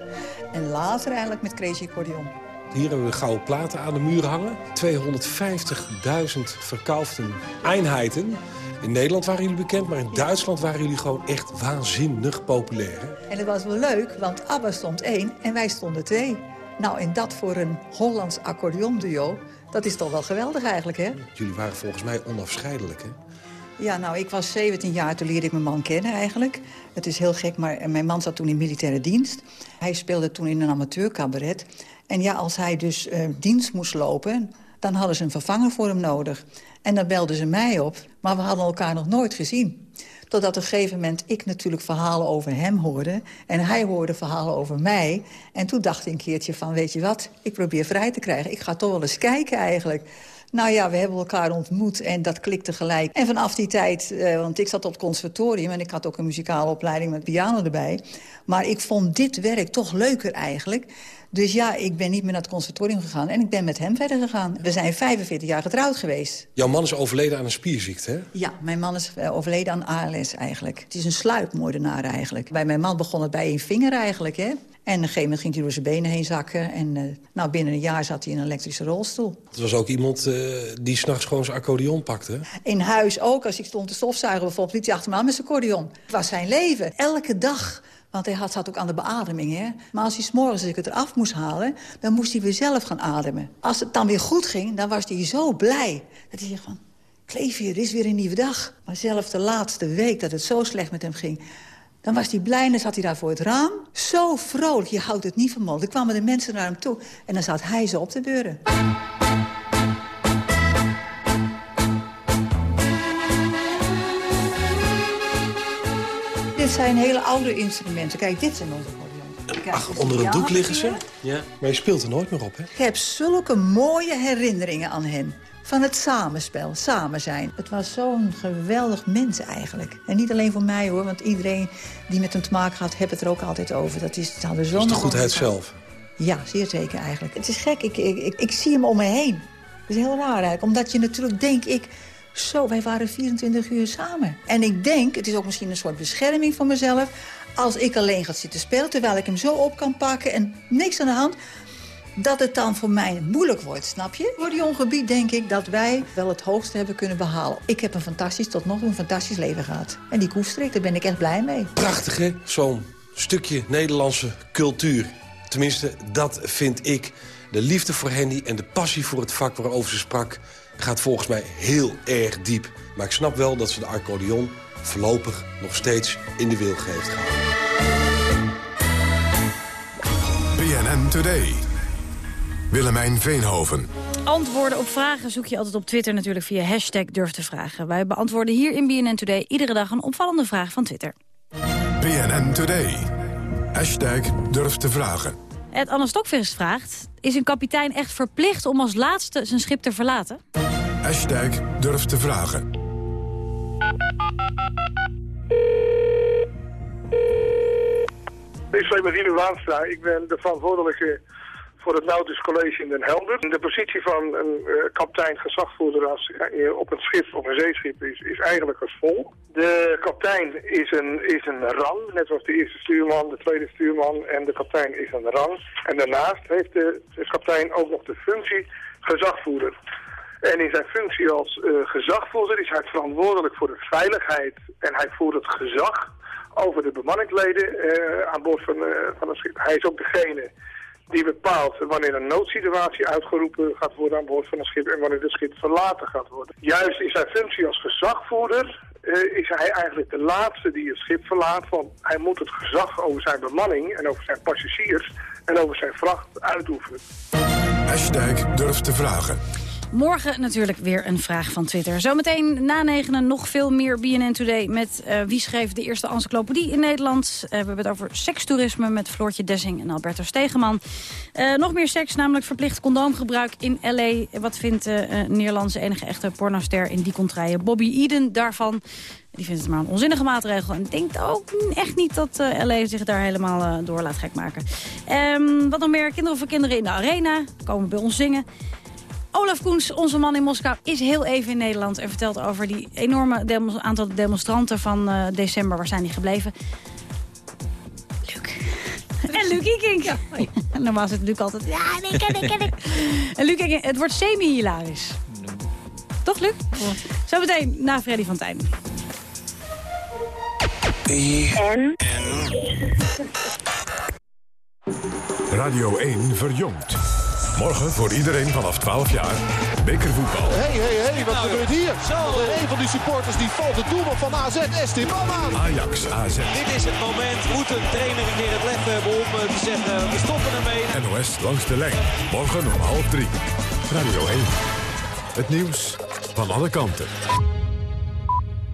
En later eigenlijk met Crazy Accordion. Hier hebben we gouden platen aan de muur hangen. 250.000 verkaufde eenheden. In Nederland waren jullie bekend, maar in Duitsland waren jullie gewoon echt waanzinnig populair. Hè? En het was wel leuk, want ABBA stond één en wij stonden twee. Nou, en dat voor een Hollands accordeonduo, dat is toch wel geweldig eigenlijk, hè? Jullie waren volgens mij onafscheidelijk, hè? Ja, nou, ik was 17 jaar, toen leerde ik mijn man kennen eigenlijk. Het is heel gek, maar mijn man zat toen in militaire dienst. Hij speelde toen in een amateurcabaret. En ja, als hij dus eh, dienst moest lopen, dan hadden ze een vervanger voor hem nodig. En dan belden ze mij op, maar we hadden elkaar nog nooit gezien. Totdat op een gegeven moment ik natuurlijk verhalen over hem hoorde... en hij hoorde verhalen over mij. En toen dacht ik een keertje van, weet je wat, ik probeer vrij te krijgen. Ik ga toch wel eens kijken eigenlijk. Nou ja, we hebben elkaar ontmoet en dat klikte gelijk. En vanaf die tijd, eh, want ik zat op het conservatorium... en ik had ook een muzikale opleiding met piano erbij. Maar ik vond dit werk toch leuker eigenlijk. Dus ja, ik ben niet meer naar het conservatorium gegaan... en ik ben met hem verder gegaan. We zijn 45 jaar getrouwd geweest. Jouw man is overleden aan een spierziekte, hè? Ja, mijn man is eh, overleden aan ALS eigenlijk. Het is een sluipmoordenaar eigenlijk. Bij mijn man begon het bij één vinger eigenlijk, hè. En op een gegeven moment ging hij door zijn benen heen zakken. En eh, nou, binnen een jaar zat hij in een elektrische rolstoel. Het was ook iemand eh, die s'nachts gewoon zijn accordeon pakte. In huis ook, als ik stond te stofzuigen bijvoorbeeld... liet hij achter me aan met zijn accordeon. Het was zijn leven. Elke dag. Want hij had, zat ook aan de beademing, hè. Maar als hij s'morgens het eraf moest halen... dan moest hij weer zelf gaan ademen. Als het dan weer goed ging, dan was hij zo blij. Dat hij zegt van, Kleefje, er is weer een nieuwe dag. Maar zelfs de laatste week dat het zo slecht met hem ging... dan was hij blij en dan zat hij daar voor het raam. Zo vrolijk, je houdt het niet van mogelijk. Dan kwamen de mensen naar hem toe en dan zat hij zo op de deuren. Dit zijn hele oude instrumenten. Kijk, dit zijn onze accordeons. Kijk, Ach, onder een doek liggen ze? Ja. Maar je speelt er nooit meer op, hè? Ik heb zulke mooie herinneringen aan hen. Van het samenspel, samen zijn. Het was zo'n geweldig mens eigenlijk. En niet alleen voor mij hoor, want iedereen die met hem te maken had... heeft het er ook altijd over. Dat is, Dat is de goedheid zelf. Ja, zeer zeker eigenlijk. Het is gek, ik, ik, ik, ik zie hem om me heen. Dat is heel raar eigenlijk, omdat je natuurlijk, denk ik... Zo, wij waren 24 uur samen. En ik denk, het is ook misschien een soort bescherming van mezelf... als ik alleen ga zitten spelen, terwijl ik hem zo op kan pakken... en niks aan de hand, dat het dan voor mij moeilijk wordt, snap je? Voor die ongebied denk ik dat wij wel het hoogste hebben kunnen behalen. Ik heb een fantastisch, tot nog toe een fantastisch leven gehad. En die koester ik, daar ben ik echt blij mee. Prachtig, hè? Zo'n stukje Nederlandse cultuur. Tenminste, dat vind ik. De liefde voor Henny en de passie voor het vak waarover ze sprak... gaat volgens mij heel erg diep. Maar ik snap wel dat ze de accordeon voorlopig nog steeds in de wilg heeft gehouden. BNN Today. Willemijn Veenhoven. Antwoorden op vragen zoek je altijd op Twitter natuurlijk via hashtag durf te vragen. Wij beantwoorden hier in BNN Today iedere dag een opvallende vraag van Twitter. BNN Today. Hashtag durf te vragen. Ed Anne Stokvis vraagt, is een kapitein echt verplicht om als laatste zijn schip te verlaten? Hashtag durf te vragen. Ik ben Marine Waanstra. Ik ben de verantwoordelijke voor het Nautisch College in Den Helder. De positie van een eh, kapitein gezagvoerder als, eh, op een schip of een zeeschip is, is eigenlijk als volgt. De kapitein is een, is een rang, net zoals de eerste stuurman, de tweede stuurman en de kapitein is een rang. En daarnaast heeft de, de kapitein ook nog de functie gezagvoerder. En in zijn functie als eh, gezagvoerder is hij verantwoordelijk voor de veiligheid en hij voert het gezag over de bemanningsleden eh, aan boord van, eh, van het schip. Hij is ook degene die bepaalt wanneer een noodsituatie uitgeroepen gaat worden aan boord van een schip en wanneer het schip verlaten gaat worden. Juist in zijn functie als gezagvoerder eh, is hij eigenlijk de laatste die het schip verlaat, want hij moet het gezag over zijn bemanning en over zijn passagiers en over zijn vracht uitoefenen. Hashtag durf te vragen. Morgen natuurlijk weer een vraag van Twitter. Zometeen na negenen nog veel meer BNN Today... met uh, wie schreef de eerste encyclopedie in Nederland. Uh, we hebben het over sekstoerisme met Floortje Dessing en Alberto Stegeman. Uh, nog meer seks, namelijk verplicht condoomgebruik in L.A. Wat vindt de Nederlandse enige echte pornoster in die contraien Bobby Eden daarvan? Die vindt het maar een onzinnige maatregel. En denkt ook echt niet dat LA zich daar helemaal door laat gek maken. Um, wat nog meer? Kinderen voor kinderen in de arena. Komen bij ons zingen. Olaf Koens, onze man in Moskou, is heel even in Nederland... en vertelt over die enorme demo aantal demonstranten van uh, december. Waar zijn die gebleven? Luc. En Luc Ikink. Ja, Normaal zit Luc altijd... Ja, nee, ken ik, ken ik. en Luc Ikink, het wordt semi-hilarisch. Toch, Luc? Ja. Zometeen na Freddy van Tijn. En? Radio 1 verjongt. Morgen voor iedereen vanaf 12 jaar. Bekervoetbal. Hé, hé, hé, wat gebeurt hier? Zo. Een van die supporters die valt de doelman van AZ, Esteban aan. Ajax, AZ. Dit is het moment. Moet een trainer een keer het lef hebben om te zeggen, we stoppen ermee. NOS langs de lijn. Morgen om half drie. Radio 1. Het nieuws van alle kanten.